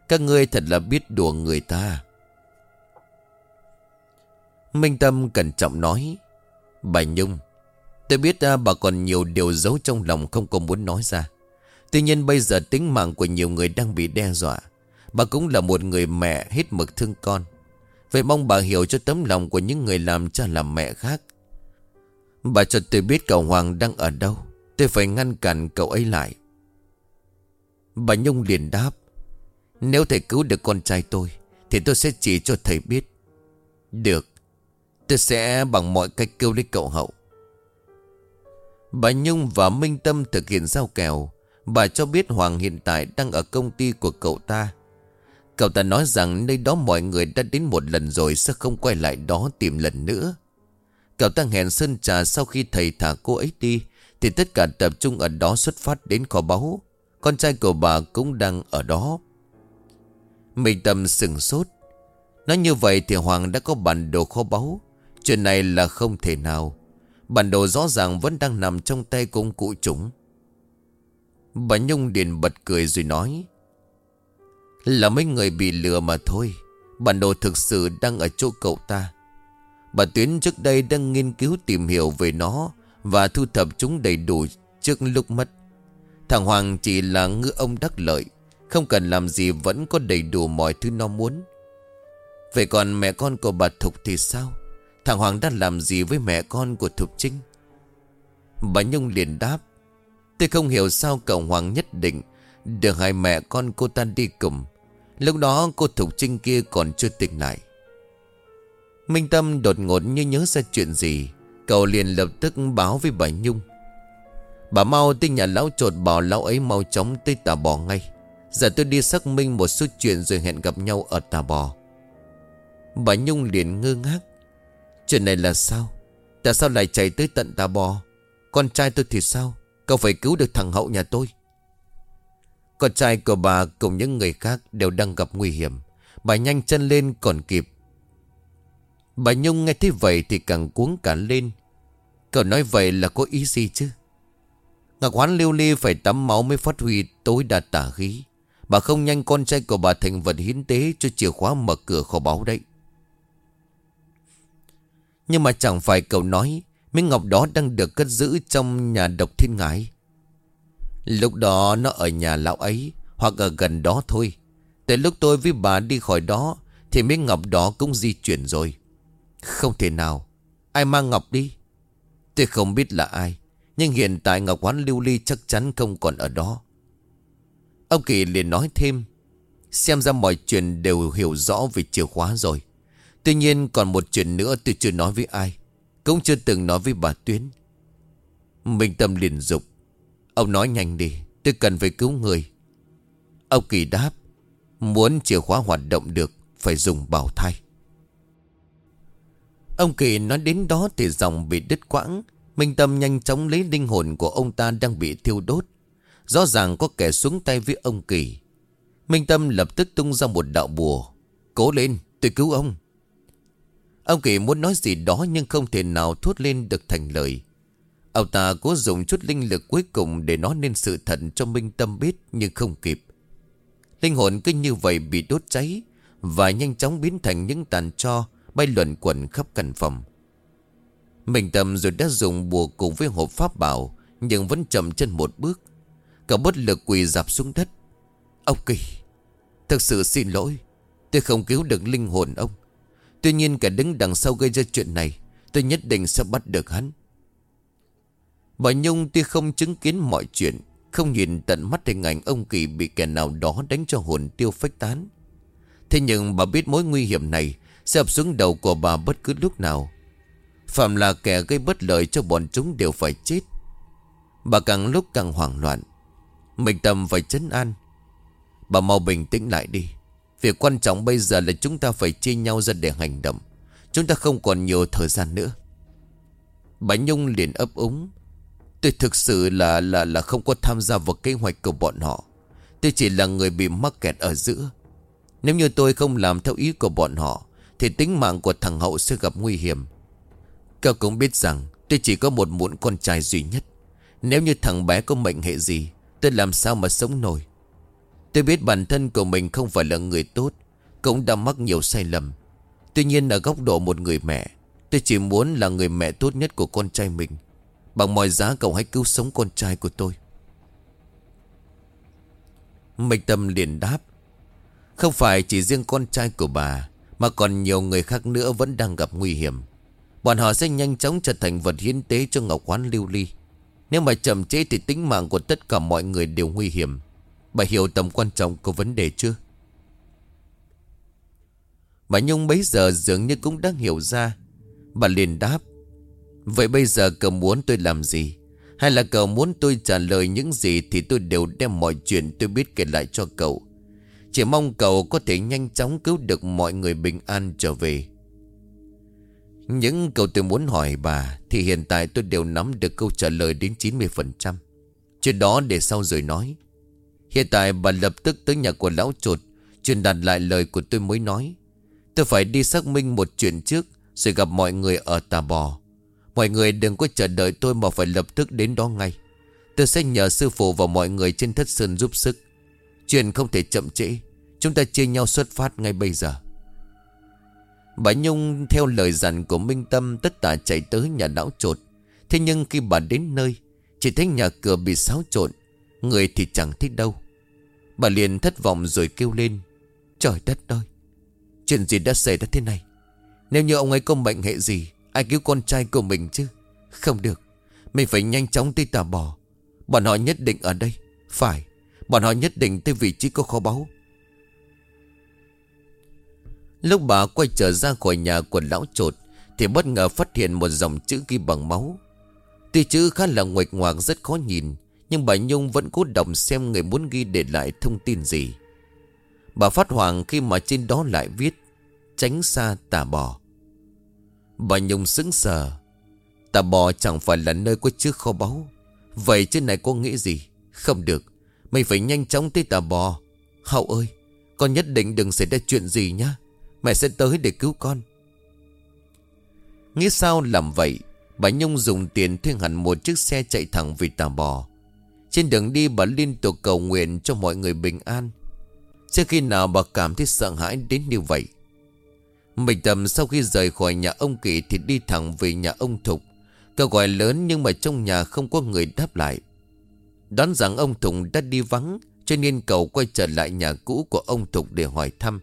Các ngươi thật là biết đùa người ta. Minh Tâm cẩn trọng nói, Bà Nhung, Tôi biết à, bà còn nhiều điều giấu trong lòng không có muốn nói ra. Tuy nhiên bây giờ tính mạng của nhiều người đang bị đe dọa. Bà cũng là một người mẹ hết mực thương con. Vậy mong bà hiểu cho tấm lòng của những người làm cha làm mẹ khác. Bà cho tôi biết cậu Hoàng đang ở đâu. Tôi phải ngăn cản cậu ấy lại. Bà Nhung liền đáp, Nếu thầy cứu được con trai tôi, Thì tôi sẽ chỉ cho thầy biết. Được, Tôi sẽ bằng mọi cách kêu lấy cậu hậu. Bà Nhung và Minh Tâm thực hiện giao kèo. Bà cho biết Hoàng hiện tại đang ở công ty của cậu ta. Cậu ta nói rằng nơi đó mọi người đã đến một lần rồi Sẽ không quay lại đó tìm lần nữa. Cậu ta hẹn Sơn Trà sau khi thầy thả cô ấy đi thì tất cả tập trung ở đó xuất phát đến kho báu. Con trai của bà cũng đang ở đó. Mình Tâm sừng sốt. Nói như vậy thì Hoàng đã có bản đồ kho báu. Chuyện này là không thể nào. Bản đồ rõ ràng vẫn đang nằm trong tay công cụ chúng. Bà Nhung điền bật cười rồi nói, Là mấy người bị lừa mà thôi. Bản đồ thực sự đang ở chỗ cậu ta. Bà Tuyến trước đây đang nghiên cứu tìm hiểu về nó. Và thu thập chúng đầy đủ trước lúc mất. Thằng Hoàng chỉ là ngư ông đắc lợi, Không cần làm gì vẫn có đầy đủ mọi thứ nó muốn. Vậy còn mẹ con của bà Thục thì sao? Thằng Hoàng đã làm gì với mẹ con của Thục Trinh? Bà Nhung liền đáp, Tôi không hiểu sao cậu Hoàng nhất định Được hai mẹ con cô ta đi cùng. Lúc đó cô Thục Trinh kia còn chưa tỉnh lại. Minh Tâm đột ngột như nhớ ra chuyện gì. Cậu liền lập tức báo với bà Nhung. Bà mau tới nhà lão trột bỏ lão ấy mau chóng tới tà bò ngay. Giờ tôi đi xác minh một số chuyện rồi hẹn gặp nhau ở tà bò. Bà Nhung liền ngơ ngác. Chuyện này là sao? Tại sao lại chạy tới tận tà bò? Con trai tôi thì sao? Cậu phải cứu được thằng hậu nhà tôi. Con trai của bà cùng những người khác Đều đang gặp nguy hiểm. Bà nhanh chân lên còn kịp. Bà Nhung nghe thế vậy Thì càng cuống cả lên. Cậu nói vậy là có ý gì chứ? Ngọc Hoán lưu ly phải tắm máu mới phát huy tối đa tả khí. Bà không nhanh con trai của bà thành vật hiến tế cho chìa khóa mở cửa kho báu đấy. Nhưng mà chẳng phải cậu nói, Miếng ngọc đó đang được cất giữ trong nhà độc thiên ngái Lúc đó nó ở nhà lão ấy, Hoặc ở gần đó thôi. Tới lúc tôi với bà đi khỏi đó, Thì miếng ngọc đó cũng di chuyển rồi. Không thể nào. Ai mang ngọc đi? Tôi không biết là ai, Nhưng hiện tại ngọc quán lưu ly chắc chắn không còn ở đó. Ông Kỳ liền nói thêm, Xem ra mọi chuyện đều hiểu rõ về chìa khóa rồi. Tuy nhiên còn một chuyện nữa tôi chưa nói với ai, cũng chưa từng nói với bà Tuyến. Minh Tâm liền dục, Ông nói nhanh đi, Tôi cần phải cứu người. Ông Kỳ đáp, Muốn chìa khóa hoạt động được, Phải dùng bảo thai. Ông Kỳ nói đến đó thì dòng bị đứt quãng. Minh Tâm nhanh chóng lấy linh hồn của ông ta đang bị thiêu đốt. Rõ ràng có kẻ xuống tay với ông Kỳ. Minh Tâm lập tức tung ra một đạo bùa. Cố lên, tôi cứu ông. Ông Kỳ muốn nói gì đó nhưng không thể nào thốt lên được thành lời. Ông ta cố dùng chút linh lực cuối cùng để nói nên sự thật cho Minh Tâm biết nhưng không kịp. Linh hồn cứ như vậy bị đốt cháy và nhanh chóng biến thành những tàn tro bay luẩn quẩn khắp căn phòng. Mình Tâm rồi đã dùng bùa cùng với hộp pháp bảo nhưng vẫn chậm chân một bước. Cả bất lực quỳ dạp xuống đất. Ông Kỳ, thật sự xin lỗi. Tôi không cứu được linh hồn ông. Tuy nhiên kẻ đứng đằng sau gây ra chuyện này Tôi nhất định sẽ bắt được hắn Bà Nhung tuy không chứng kiến mọi chuyện Không nhìn tận mắt hình ảnh ông Kỳ Bị kẻ nào đó đánh cho hồn tiêu phách tán Thế nhưng bà biết mối nguy hiểm này sẽ ập xuống đầu của bà bất cứ lúc nào. Phạm là kẻ gây bất lợi cho bọn chúng đều phải chết. Bà càng lúc càng hoảng loạn. Mình tâm phải chấn an. Bà mau bình tĩnh lại đi. Việc quan trọng bây giờ là chúng ta phải chia nhau ra để hành động. Chúng ta không còn nhiều thời gian nữa. Bà Nhung liền ấp úng. Tôi thực sự là là là không có tham gia vào kế hoạch của bọn họ. Tôi chỉ là người bị mắc kẹt ở giữa. Nếu như tôi không làm theo ý của bọn họ thì tính mạng của thằng Hậu sẽ gặp nguy hiểm. Cậu cũng biết rằng Tôi chỉ có một muộn con trai duy nhất. Nếu như thằng bé có mệnh hệ gì, Tôi làm sao mà sống nổi? Tôi biết bản thân của mình không phải là người tốt, Cũng đã mắc nhiều sai lầm. Tuy nhiên ở góc độ một người mẹ, Tôi chỉ muốn là người mẹ tốt nhất của con trai mình. Bằng mọi giá cậu hãy cứu sống con trai của tôi. Minh Tâm liền đáp, Không phải chỉ riêng con trai của bà mà còn nhiều người khác nữa vẫn đang gặp nguy hiểm. Bọn họ sẽ nhanh chóng trở thành vật hiến tế cho Ngọc quán Lưu Ly. Nếu mà chậm chế thì tính mạng của tất cả mọi người đều nguy hiểm. Bà hiểu tầm quan trọng của vấn đề chưa? Bà Nhung bấy giờ dường như cũng đang hiểu ra. Bà liền đáp. Vậy bây giờ cậu muốn tôi làm gì? Hay là cậu muốn tôi trả lời những gì Thì tôi đều đem mọi chuyện tôi biết kể lại cho cậu. Chỉ mong cậu có thể nhanh chóng cứu được mọi người bình an trở về. Những câu tôi muốn hỏi bà Thì hiện tại tôi đều nắm được câu trả lời đến 90% Chuyện đó để sau rồi nói. Hiện tại bà lập tức tới nhà của lão chuột Truyền đạt lại lời của tôi mới nói. Tôi phải đi xác minh một chuyện trước, Rồi gặp mọi người ở tà bò. Mọi người đừng có chờ đợi tôi mà phải lập tức đến đó ngay. Tôi sẽ nhờ sư phụ và mọi người trên thất sơn giúp sức. Chuyện không thể chậm trễ. Chúng ta chia nhau xuất phát ngay bây giờ. Bà Nhung theo lời dặn của Minh Tâm, Tất cả chạy tới nhà lão trột. Thế nhưng khi bà đến nơi, Chỉ thấy nhà cửa bị xáo trộn. Người thì chẳng thấy đâu. Bà liền thất vọng rồi kêu lên. Trời đất ơi, Chuyện gì đã xảy ra thế này? Nếu như ông ấy có bệnh hệ gì, Ai cứu con trai của mình chứ? Không được, Mình phải nhanh chóng tới tà bò. Bọn họ nhất định ở đây, Phải. Bọn họ nhất định tới vị trí có kho báu. Lúc bà quay trở ra khỏi nhà của lão trột, Thì bất ngờ phát hiện một dòng chữ ghi bằng máu. Tuy chữ khá là nguệch ngoạc, rất khó nhìn, Nhưng bà Nhung vẫn cố động xem người muốn ghi để lại thông tin gì. Bà phát hoàng khi mà trên đó lại viết, Tránh xa tà bò. Bà Nhung sững sờ. Tà bò chẳng phải là nơi có chứa kho báu. Vậy trên này có nghĩa gì? Không được. Mày phải nhanh chóng tới tà bò. Hậu ơi, Con nhất định đừng xảy ra chuyện gì nhá. Mẹ sẽ tới để cứu con. Nghĩ sao làm vậy? Bà Nhung dùng tiền thuê hẳn một chiếc xe chạy thẳng về tà bò. Trên đường đi, bà liên tục cầu nguyện cho mọi người bình an. Chưa khi nào bà cảm thấy sợ hãi đến như vậy. Mình tầm sau khi rời khỏi nhà ông Kỳ Thì đi thẳng về nhà ông Thục. Cậu gọi lớn nhưng mà trong nhà không có người đáp lại. Đoán rằng ông Thục đã đi vắng, Cho nên cậu quay trở lại nhà cũ của ông Thục để hỏi thăm.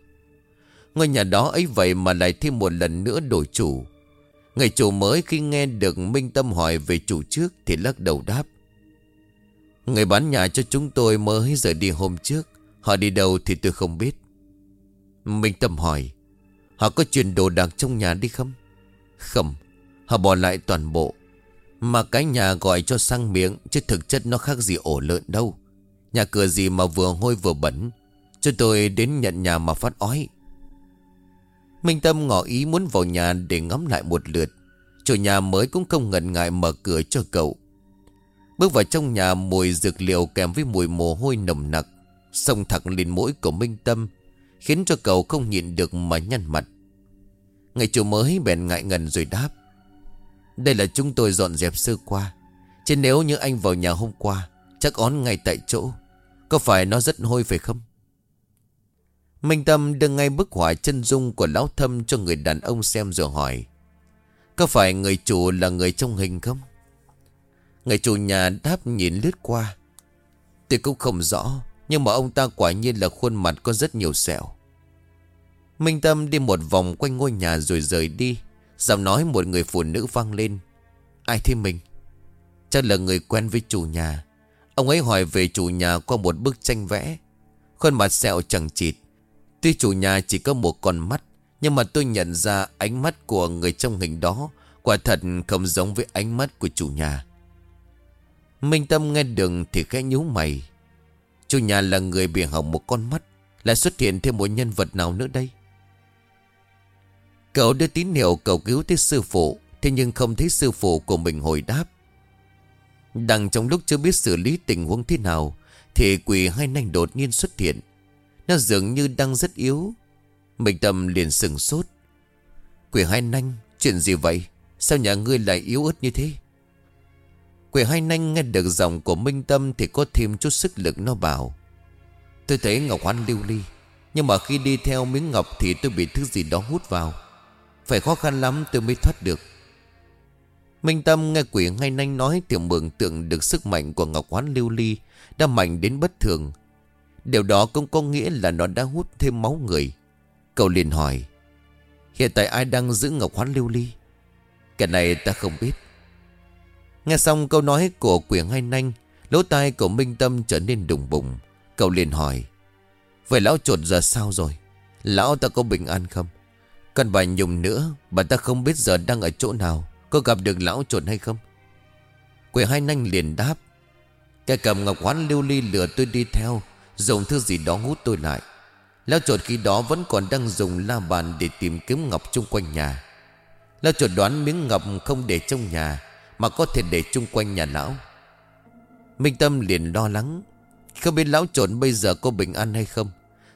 Ngôi nhà đó ấy vậy mà lại thêm một lần nữa đổi chủ. Người chủ mới khi nghe được Minh Tâm hỏi về chủ trước Thì lắc đầu đáp. Người bán nhà cho chúng tôi mới rời đi hôm trước, Họ đi đâu thì tôi không biết. Minh Tâm hỏi, Họ có chuyển đồ đạc trong nhà đi không? Không, Họ bỏ lại toàn bộ. Mà cái nhà gọi cho sang miệng Chứ thực chất nó khác gì ổ lợn đâu. Nhà cửa gì mà vừa hôi vừa bẩn. Cho tôi đến nhận nhà mà phát ói. Minh Tâm ngỏ ý muốn vào nhà để ngắm lại một lượt. Chủ nhà mới cũng không ngần ngại mở cửa cho cậu. Bước vào trong nhà, mùi dược liệu kèm với mùi mồ hôi nồng nặc, Xông thẳng lên mũi của Minh Tâm, Khiến cho cậu không nhịn được mà nhăn mặt. Ngày chủ mới bèn ngại ngần rồi đáp. Đây là chúng tôi dọn dẹp sơ qua. Chứ nếu như anh vào nhà hôm qua, Chắc ón ngay tại chỗ. Có phải nó rất hôi phải không? Minh Tâm đưa ngay bức họa chân dung của lão thâm cho người đàn ông xem rồi hỏi, Có phải người chủ là người trong hình không? Người chủ nhà đáp nhìn lướt qua, Tôi cũng không rõ, Nhưng mà ông ta quả nhiên là khuôn mặt có rất nhiều sẹo. Minh Tâm đi một vòng quanh ngôi nhà rồi rời đi. Giọng nói một người phụ nữ vang lên. Ai thế mình? Chắc là người quen với chủ nhà. Ông ấy hỏi về chủ nhà qua một bức tranh vẽ. Khuôn mặt sẹo chẳng chịt. Tuy chủ nhà chỉ có một con mắt, Nhưng mà tôi nhận ra ánh mắt của người trong hình đó Quả thật không giống với ánh mắt của chủ nhà. Minh Tâm nghe đường thì khẽ nhú mày. Chủ nhà là người bị hỏng một con mắt, Lại xuất hiện thêm một nhân vật nào nữa đây? Cậu đưa tín hiệu cầu cứu tới sư phụ, Thế nhưng không thấy sư phụ của mình hồi đáp. Đang trong lúc chưa biết xử lý tình huống thế nào, Thì quỷ hai nanh đột nhiên xuất hiện. Nó dường như đang rất yếu. Mình tâm liền sừng sốt. Quỷ hai nanh, Chuyện gì vậy? Sao nhà ngươi lại yếu ớt như thế? Quỷ hai nanh nghe được giọng của Minh Tâm Thì có thêm chút sức lực nó bảo. Tôi thấy Ngọc Hoan lưu ly, Nhưng mà khi đi theo miếng ngọc Thì tôi bị thứ gì đó hút vào phải khó khăn lắm tôi mới thoát được. Minh Tâm nghe quỷ ngay nanh nói Thì mường tượng được sức mạnh của Ngọc Hoán Lưu Ly Đã mạnh đến bất thường. Điều đó cũng có nghĩa là nó đã hút thêm máu người. Cậu liền hỏi, Hiện tại ai đang giữ Ngọc Hoán Lưu Ly? Cái này ta không biết. Nghe xong câu nói của quỷ hai nanh, Lỗ tai của Minh Tâm trở nên đùng bùng. Cậu liền hỏi, Vậy lão chuột giờ sao rồi? Lão ta có bình an không? Còn bà Nhung nữa, Bà ta không biết giờ đang ở chỗ nào. Có gặp được lão trộn hay không? Quỷ hai nanh liền đáp. Cái cầm ngọc hoán lưu ly lửa tôi đi theo, Dùng thứ gì đó hút tôi lại. Lão trộn khi đó vẫn còn đang dùng la bàn Để tìm kiếm ngọc chung quanh nhà. Lão trộn đoán miếng ngọc không để trong nhà, Mà có thể để chung quanh nhà lão. Minh Tâm liền lo lắng. Không biết lão trộn bây giờ có bình an hay không?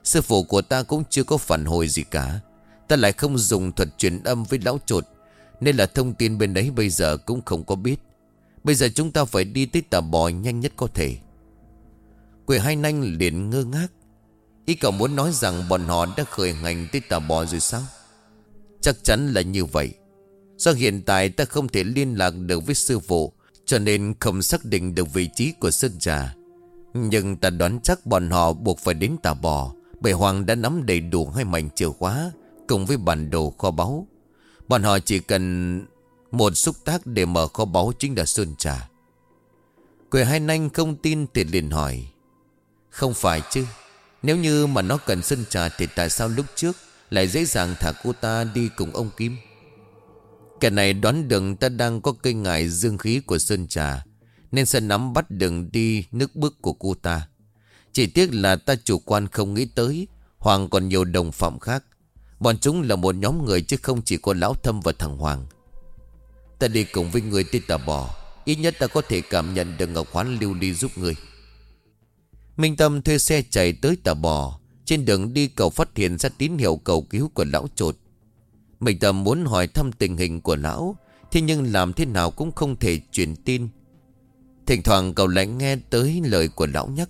Sư phụ của ta cũng chưa có phản hồi gì cả. Ta lại không dùng thuật truyền âm với lão trột, Nên là thông tin bên đấy bây giờ cũng không có biết. Bây giờ chúng ta phải đi tới tà bò nhanh nhất có thể. Quỷ hai nanh liền ngơ ngác. Ý cậu muốn nói rằng bọn họ đã khởi hành tới tà bò rồi sao? Chắc chắn là như vậy. Do hiện tại ta không thể liên lạc được với sư phụ, Cho nên không xác định được vị trí của Sơn Trà. Nhưng ta đoán chắc bọn họ buộc phải đến tà bò, Bởi Hoàng đã nắm đầy đủ hai mảnh chìa khóa. Cùng với bản đồ kho báu. Bọn họ chỉ cần Một xúc tác để mở kho báu chính là Sơn Trà. Quỷ hai nanh không tin thì liền hỏi, Không phải chứ, Nếu như mà nó cần Sơn Trà Thì tại sao lúc trước Lại dễ dàng thả cô ta đi cùng ông Kim? Kẻ này đoán đường ta đang có cây ngại dương khí của Sơn Trà, Nên sẽ nắm bắt đường đi nước bước của cô ta. Chỉ tiếc là ta chủ quan không nghĩ tới, Hoàng còn nhiều đồng phạm khác. Bọn chúng là một nhóm người chứ không chỉ có Lão Thâm và thằng Hoàng. Ta đi cùng với người tên tà bò, Ít nhất ta có thể cảm nhận được Ngọc Hoán lưu ly giúp người. Minh Tâm thuê xe chạy tới tà bò, Trên đường đi cầu phát hiện ra tín hiệu cầu cứu của lão trột. Minh Tâm muốn hỏi thăm tình hình của lão, Thế nhưng làm thế nào cũng không thể truyền tin. Thỉnh thoảng cậu lại nghe tới lời của lão nhắc,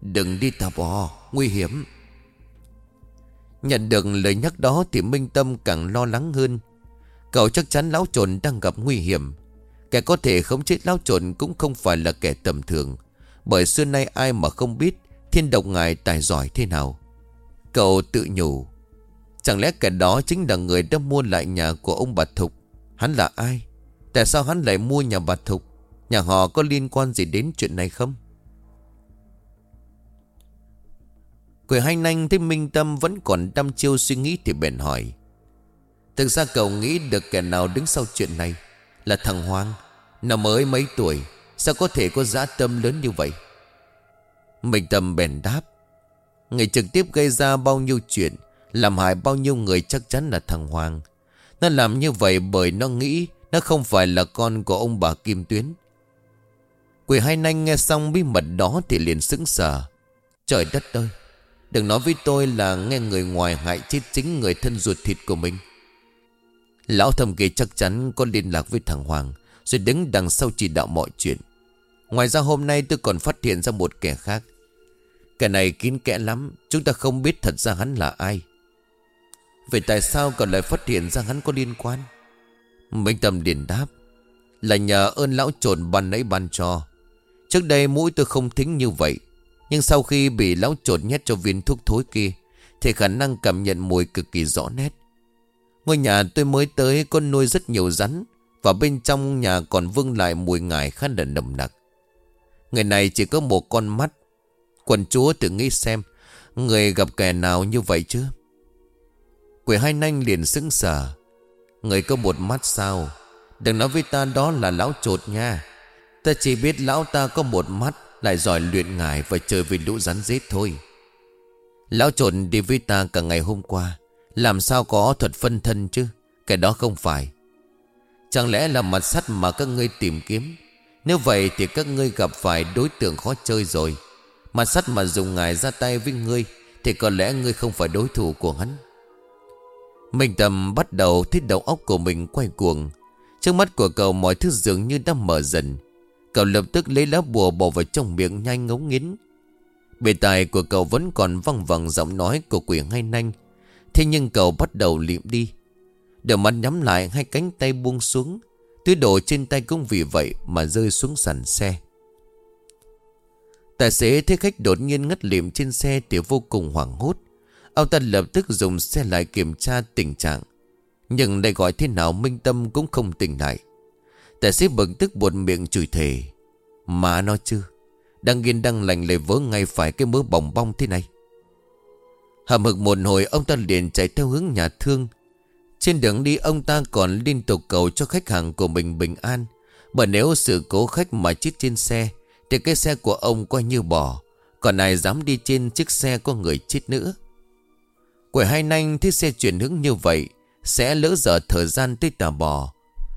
Đừng đi tà bò, Nguy hiểm. Nhận được lời nhắc đó thì Minh Tâm càng lo lắng hơn. Cậu chắc chắn lão trồn đang gặp nguy hiểm. Kẻ có thể không chết lão trồn cũng không phải là kẻ tầm thường. Bởi xưa nay ai mà không biết Thiên độc ngài tài giỏi thế nào. Cậu tự nhủ, Chẳng lẽ kẻ đó chính là người đã mua lại nhà của ông Bạch Thục? Hắn là ai? Tại sao hắn lại mua nhà Bạch Thục? Nhà họ có liên quan gì đến chuyện này không? Quỷ hai nanh thấy Minh Tâm vẫn còn đăm chiêu suy nghĩ thì bèn hỏi. Thực ra cậu nghĩ được kẻ nào đứng sau chuyện này Là thằng Hoang Nó mới mấy tuổi, Sao có thể có dã tâm lớn như vậy? Minh Tâm bèn đáp. Người trực tiếp gây ra bao nhiêu chuyện, Làm hại bao nhiêu người chắc chắn là thằng Hoàng Nó làm như vậy bởi nó nghĩ Nó không phải là con của ông bà Kim Tuyến. Quỷ hai nanh nghe xong bí mật đó thì liền sững sờ. Trời đất ơi! Đừng nói với tôi là nghe người ngoài hại chết chính người thân ruột thịt của mình. Lão thầm kia chắc chắn có liên lạc với thằng Hoàng, Rồi đứng đằng sau chỉ đạo mọi chuyện. Ngoài ra hôm nay tôi còn phát hiện ra một kẻ khác. Kẻ này kín kẽ lắm, Chúng ta không biết thật ra hắn là ai. Vậy tại sao còn lại phát hiện ra hắn có liên quan? Minh Tâm liền đáp, Là nhờ ơn lão trồn ban nãy ban cho. Trước đây mũi tôi không thính như vậy nhưng sau khi bị lão trột nhét cho viên thuốc thối kia, Thì khả năng cảm nhận mùi cực kỳ rõ nét. Ngôi nhà tôi mới tới có nuôi rất nhiều rắn, Và bên trong nhà còn vương lại mùi ngải khá là nồng nặc. Người này chỉ có một con mắt. Quần chúa tự nghĩ xem, Người gặp kẻ nào như vậy chứ? Quỷ hai nanh liền sững sờ. Người có một mắt sao? Đừng nói với ta đó là lão trột nha. Ta chỉ biết lão ta có một mắt lại giỏi luyện ngải và chơi với lũ rắn rết thôi. Lão trộn đi với ta cả ngày hôm qua. Làm sao có thuật phân thân chứ? Cái đó không phải. Chẳng lẽ là mặt sắt mà các ngươi tìm kiếm? Nếu vậy thì các ngươi gặp phải đối tượng khó chơi rồi. Mặt sắt mà dùng ngài ra tay với ngươi Thì có lẽ ngươi không phải đối thủ của hắn. Minh Tâm bắt đầu thấy đầu óc của mình quay cuồng. Trước mắt của cậu mọi thứ dường như đã mở dần. Cậu lập tức lấy lá bùa bỏ vào trong miệng nhanh ngấu nghiến Bề tài của cậu vẫn còn văng vẳng giọng nói của quỷ hay nanh. Thế nhưng cậu bắt đầu liệm đi. Đôi mắt nhắm lại, hai cánh tay buông xuống. Túi đồ trên tay cũng vì vậy mà rơi xuống sàn xe. Tài xế thấy khách đột nhiên ngất liệm trên xe thì vô cùng hoảng hốt. Ông ta lập tức dùng xe lại kiểm tra tình trạng. Nhưng lại gọi thế nào, Minh Tâm cũng không tỉnh lại. Tài xế bực tức buồn miệng chửi thề. Mà nó chứ, Đang nghiên đang lành lề vớ ngay phải cái mớ bỏng bong thế này. Hầm hực một hồi, ông ta liền chạy theo hướng nhà thương. Trên đường đi, ông ta còn liên tục cầu cho khách hàng của mình bình an. Bởi nếu sự cố khách mà chết trên xe, Thì cái xe của ông coi như bỏ. Còn ai dám đi trên chiếc xe có người chết nữa? Quẻ hai nanh, thấy xe chuyển hướng như vậy, Sẽ lỡ dở thời gian tới tà bò.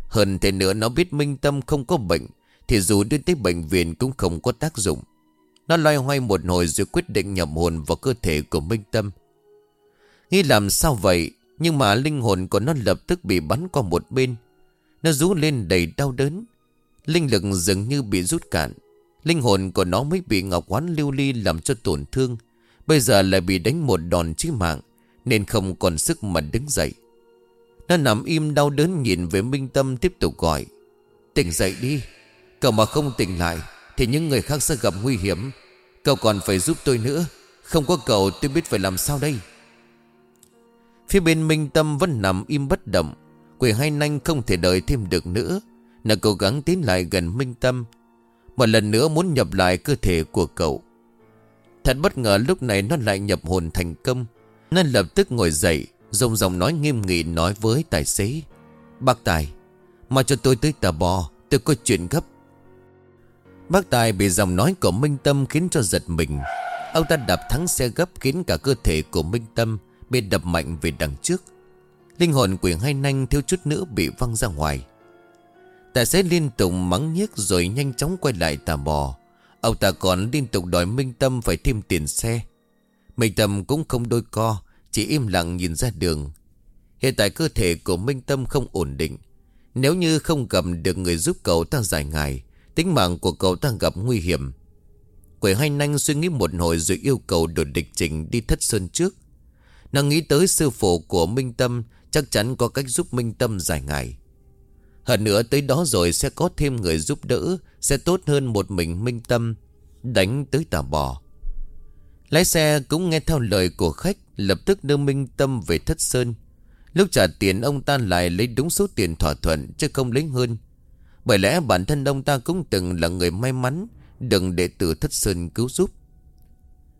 Hơn thế nữa nó biết Minh Tâm không có bệnh, Thì dù đưa tới bệnh viện cũng không có tác dụng. Nó loay hoay một hồi rồi quyết định nhập hồn vào cơ thể của Minh Tâm. Nghĩ làm sao vậy, Nhưng mà linh hồn của nó lập tức bị bắn qua một bên. Nó rú lên đầy đau đớn. Linh lực dường như bị rút cạn. Linh hồn của nó mới bị Ngọc quán lưu ly làm cho tổn thương. Bây giờ lại bị đánh một đòn chí mạng, Nên không còn sức mà đứng dậy. Nó nằm im đau đớn nhìn về Minh Tâm tiếp tục gọi. Tỉnh dậy đi. Cậu mà không tỉnh lại, Thì những người khác sẽ gặp nguy hiểm. Cậu còn phải giúp tôi nữa. Không có cậu, tôi biết phải làm sao đây. Phía bên Minh Tâm vẫn nằm im bất động. Quỷ hai nanh không thể đợi thêm được nữa. Nó cố gắng tiến lại gần Minh Tâm. Một lần nữa muốn nhập lại cơ thể của cậu. Thật bất ngờ lúc này nó lại nhập hồn thành công. Nó lập tức ngồi dậy. Dòng dòng nói nghiêm nghị nói với tài xế. Bác Tài Mà cho tôi tới tà bò, Tôi có chuyện gấp. Bác Tài bị dòng nói của Minh Tâm khiến cho giật mình. Ông ta đạp thắng xe gấp khiến cả cơ thể của Minh Tâm Bị đập mạnh về đằng trước. Linh hồn quỷ hai nanh thiếu chút nữa bị văng ra ngoài. Tài xế liên tục mắng nhiếc rồi nhanh chóng quay lại tà bò. Ông ta còn liên tục đòi Minh Tâm phải thêm tiền xe. Minh Tâm cũng không đôi co chỉ im lặng nhìn ra đường. Hiện tại cơ thể của Minh Tâm không ổn định. Nếu như không gặp được người giúp cậu ta giải ngài, Tính mạng của cậu ta gặp nguy hiểm. Quỷ hai nanh suy nghĩ một hồi rồi yêu cầu đội địch trình đi thất sơn trước. Nó nghĩ tới sư phụ của Minh Tâm, Chắc chắn có cách giúp Minh Tâm giải ngài. Hơn nữa tới đó rồi sẽ có thêm người giúp đỡ, Sẽ tốt hơn một mình Minh Tâm, Đánh tới tà bò. Lái xe cũng nghe theo lời của khách, Lập tức đưa Minh Tâm về Thất Sơn. Lúc trả tiền, ông ta lại lấy đúng số tiền thỏa thuận, Chứ không lấy hơn. Bởi lẽ bản thân ông ta cũng từng là người may mắn, Đừng đệ tử Thất Sơn cứu giúp.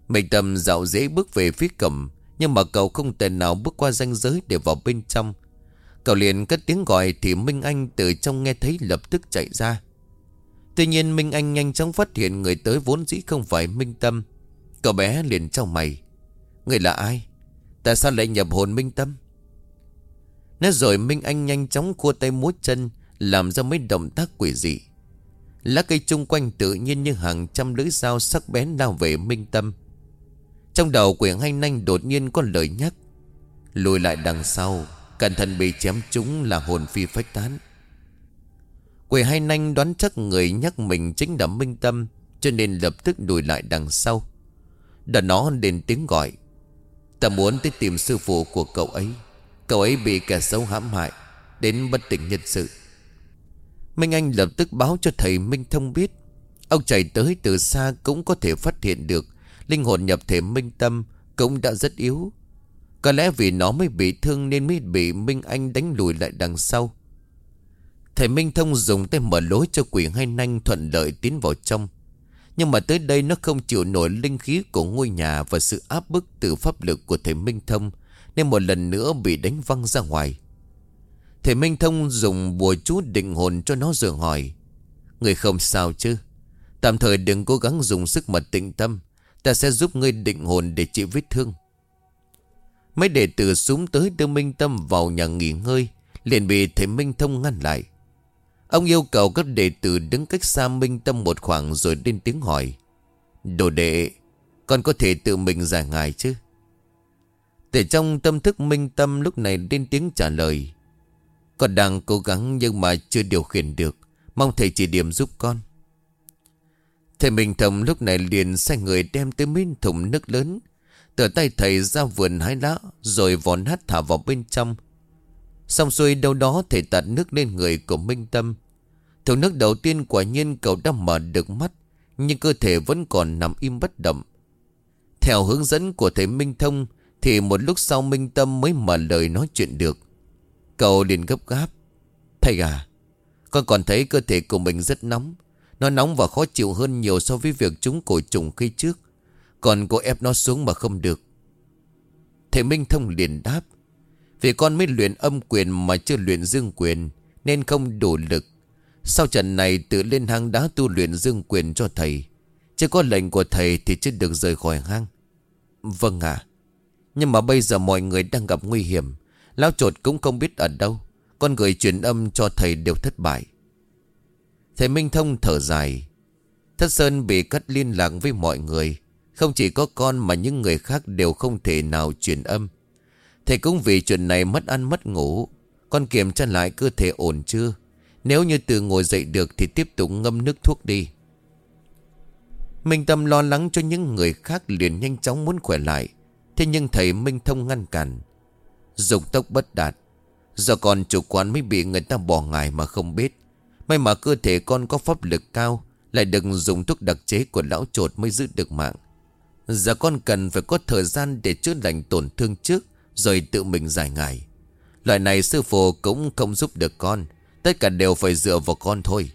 Minh Tâm dạo dễ bước về phía cầm nhưng mà cậu không thể nào bước qua ranh giới để vào bên trong. Cậu liền cất tiếng gọi Thì Minh Anh từ trong nghe thấy lập tức chạy ra. Tuy nhiên Minh Anh nhanh chóng phát hiện người tới vốn dĩ không phải Minh Tâm. Cậu bé liền trong mày. Người là ai? Tại sao lại nhập hồn Minh Tâm? Nói rồi Minh Anh nhanh chóng cua tay múa chân, Làm ra mấy động tác quỷ dị. Lá cây chung quanh tự nhiên như hàng trăm lưỡi dao sắc bén lao về Minh Tâm. Trong đầu quyển hai nanh đột nhiên có lời nhắc. Lùi lại đằng sau, Cẩn thận bị chém chúng là hồn phi phách tán. Quỷ hai nanh đoán chắc người nhắc mình chính là Minh Tâm, Cho nên lập tức lùi lại đằng sau. Đã nó đến tiếng gọi. Ta muốn tới tìm sư phụ của cậu ấy. Cậu ấy bị kẻ xấu hãm hại, Đến bất tỉnh nhân sự. Minh Anh lập tức báo cho thầy Minh Thông biết. Ông chạy tới từ xa cũng có thể phát hiện được. Linh hồn nhập thể Minh Tâm Cũng đã rất yếu. Có lẽ vì nó mới bị thương Nên mới bị Minh Anh đánh lùi lại đằng sau. Thầy Minh Thông dùng tay mở lối cho quỷ hai nanh thuận lợi tiến vào trong. Nhưng mà tới đây nó không chịu nổi linh khí của ngôi nhà Và sự áp bức từ pháp lực của thầy Minh Thông, Nên một lần nữa bị đánh văng ra ngoài. Thầy Minh Thông dùng bùa chú định hồn cho nó rồi hỏi, Người không sao chứ? Tạm thời đừng cố gắng dùng sức mật tịnh tâm, Ta sẽ giúp ngươi định hồn để trị vết thương. Mấy đệ tử xuống tới đưa Minh Tâm vào nhà nghỉ ngơi, Liền bị thầy Minh Thông ngăn lại. Ông yêu cầu các đệ tử đứng cách xa Minh Tâm một khoảng rồi lên tiếng hỏi, Đồ đệ, Con có thể tự mình giải ngài chứ Để trong tâm thức Minh Tâm lúc này lên tiếng trả lời, Con đang cố gắng nhưng mà chưa điều khiển được, Mong thầy chỉ điểm giúp con Thầy Minh Thầm lúc này liền sai người đem tới mấy thùng nước lớn. Từ tay thầy ra vườn hái lá, rồi vòn hát thả vào bên trong. Xong xuôi đâu đó thầy tạt nước lên người của Minh Tâm. Thùng nước đầu tiên quả nhiên cậu đã mở được mắt nhưng cơ thể vẫn còn nằm im bất động. Theo hướng dẫn của thầy Minh Thông thì một lúc sau Minh Tâm mới mở lời nói chuyện được. Cậu liền gấp gáp. Thầy à, con còn thấy cơ thể của mình rất nóng. Nó nóng và khó chịu hơn nhiều so với việc chúng cổ trùng khi trước Còn cô ép nó xuống mà không được Thầy Minh Thông liền đáp vì con mới luyện âm quyền mà chưa luyện dương quyền, Nên không đủ lực. Sau trận này, tự lên hang đá tu luyện dương quyền cho thầy. Chứ có lệnh của thầy thì chưa được rời khỏi hang. Vâng ạ. Nhưng mà bây giờ mọi người đang gặp nguy hiểm. Lão trột cũng không biết ở đâu. Con gửi truyền âm cho thầy đều thất bại. Thầy Minh Thông thở dài. Thất Sơn bị cắt liên lạc với mọi người. Không chỉ có con mà những người khác đều không thể nào truyền âm. Thầy cũng vì chuyện này mất ăn mất ngủ. Con kiểm tra lại cơ thể ổn chưa Nếu như từ ngồi dậy được Thì tiếp tục ngâm nước thuốc đi. Minh Tâm lo lắng cho những người khác liền nhanh chóng muốn khỏe lại. Thế nhưng thầy Minh Thông ngăn cản. Dục tốc bất đạt. Giờ còn chủ quán mới bị người ta bỏ ngài mà không biết. May mà cơ thể con có pháp lực cao, Lại đừng dùng thuốc đặc chế của lão trột mới giữ được mạng. Giờ con cần phải có thời gian để chữa lành tổn thương trước rồi tự mình giải ngài. Loại này sư phụ cũng không giúp được con, Tất cả đều phải dựa vào con thôi.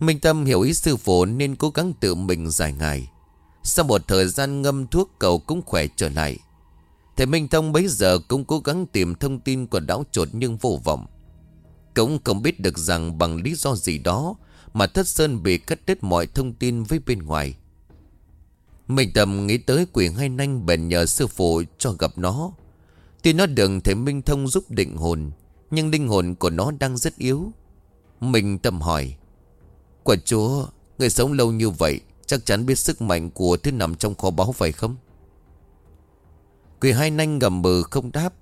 Minh Tâm hiểu ý sư phụ nên cố gắng tự mình giải ngài. Sau một thời gian ngâm thuốc, cậu cũng khỏe trở lại. Thầy Minh Thông bấy giờ cũng cố gắng tìm thông tin của đảo trột nhưng vô vọng. Cũng không biết được rằng bằng lý do gì đó Mà Thất Sơn bị cắt đứt mọi thông tin với bên ngoài. Mình tầm nghĩ tới quỷ hai nanh bèn nhờ sư phụ cho gặp nó. Tuy nó đừng thể Minh Thông giúp định hồn, Nhưng linh hồn của nó đang rất yếu. Mình tầm hỏi Quả chúa, Người sống lâu như vậy, Chắc chắn biết sức mạnh của thứ nằm trong kho báu phải không? Quỷ hai nanh gầm bừ không đáp.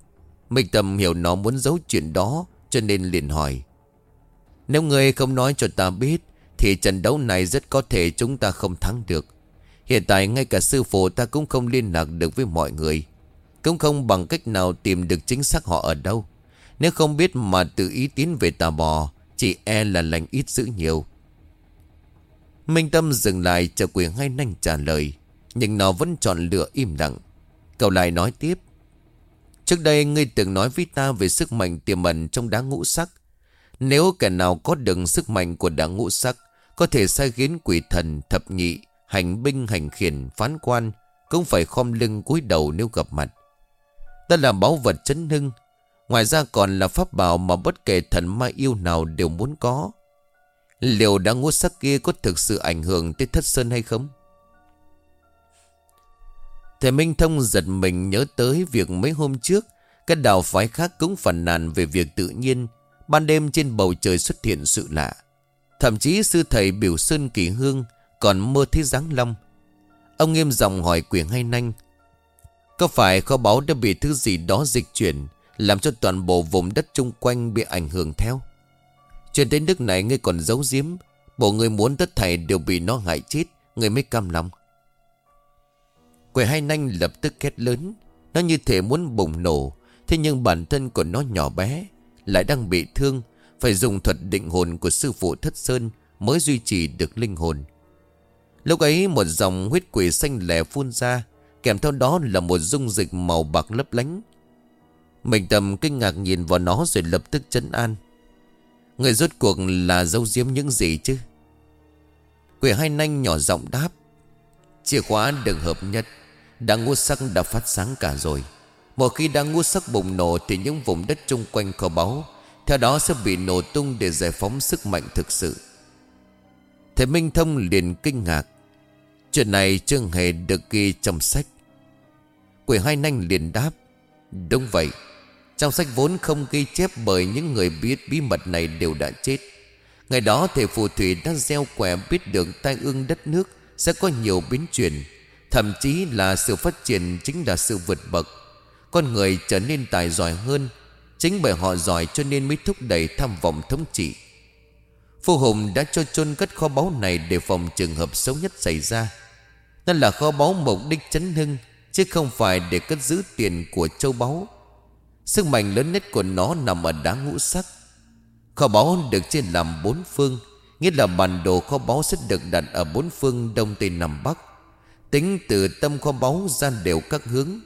Mình tầm hiểu nó muốn giấu chuyện đó, cho nên liền hỏi, Nếu người không nói cho ta biết, Thì trận đấu này rất có thể chúng ta không thắng được. Hiện tại ngay cả sư phụ ta cũng không liên lạc được với mọi người. Cũng không bằng cách nào tìm được chính xác họ ở đâu. Nếu không biết mà tự ý tiến về tà bò Chỉ e là lành ít dữ nhiều. Minh Tâm dừng lại chờ quyền hai nanh trả lời Nhưng nó vẫn chọn lựa im lặng. Cậu lại nói tiếp Trước đây ngươi từng nói với ta về sức mạnh tiềm ẩn trong đá ngũ sắc. Nếu kẻ nào có được sức mạnh của đá ngũ sắc, có thể sai khiến quỷ thần, thập nhị, hành binh, hành khiển, phán quan, cũng phải khom lưng cúi đầu nếu gặp mặt. Đó là báu vật chấn hưng. Ngoài ra còn là pháp bảo mà bất kể thần ma yêu nào đều muốn có. Liệu đã ngút sắc kia có thực sự ảnh hưởng tới thất sơn hay không? Thầy Minh Thông giật mình nhớ tới việc mấy hôm trước Các đạo phái khác cũng phản nàn về việc tự nhiên Ban đêm trên bầu trời xuất hiện sự lạ Thậm chí sư thầy biểu sơn kỳ hương còn mơ thấy dáng long Ông nghiêm giọng hỏi quyền hay nanh, Có phải kho báu đã bị thứ gì đó dịch chuyển, Làm cho toàn bộ vùng đất chung quanh bị ảnh hưởng theo? Chuyện đến nước này ngươi còn giấu giếm, Bộ người muốn tất thảy đều bị nó hại chết Người mới cam lòng. Quẻ hai nanh lập tức két lớn, Nó như thể muốn bùng nổ, Thế nhưng bản thân của nó nhỏ bé, Lại đang bị thương, Phải dùng thuật định hồn của sư phụ Thất Sơn Mới duy trì được linh hồn. Lúc ấy một dòng huyết quỷ xanh lẻ phun ra, Kèm theo đó là một dung dịch màu bạc lấp lánh. Mình tầm kinh ngạc nhìn vào nó rồi lập tức chấn an. Người rốt cuộc là dâu diếm những gì chứ? Quỷ hai nanh nhỏ giọng đáp. Chìa khóa được hợp nhất. Đang ngút sắc đã phát sáng cả rồi. Một khi đang ngút sắc bùng nổ Thì những vùng đất chung quanh kho báu, Theo đó sẽ bị nổ tung để giải phóng sức mạnh thực sự. Thầy Minh Thông liền kinh ngạc. Chuyện này chưa hề được ghi trong sách. Quỷ hai nanh liền đáp, Đúng vậy, Trong sách vốn không ghi chép bởi những người biết bí mật này đều đã chết. Ngày đó thầy phù thủy đã gieo quẻ biết được tai ương đất nước Sẽ có nhiều biến chuyển, Thậm chí là sự phát triển chính là sự vượt bậc. Con người trở nên tài giỏi hơn, Chính bởi họ giỏi cho nên mới thúc đẩy tham vọng thống trị. Phu Hùng đã cho chôn cất kho báu này để phòng trường hợp xấu nhất xảy ra. Nên là kho báu mục đích chấn hưng, Chứ không phải để cất giữ tiền của châu báu. Sức mạnh lớn nhất của nó nằm ở đá ngũ sắc. Kho báu được chia làm bốn phương, Nghĩa là bản đồ kho báu sẽ được đặt ở bốn phương Đông Tây Nam Bắc. Tính từ tâm kho báu ra đều các hướng.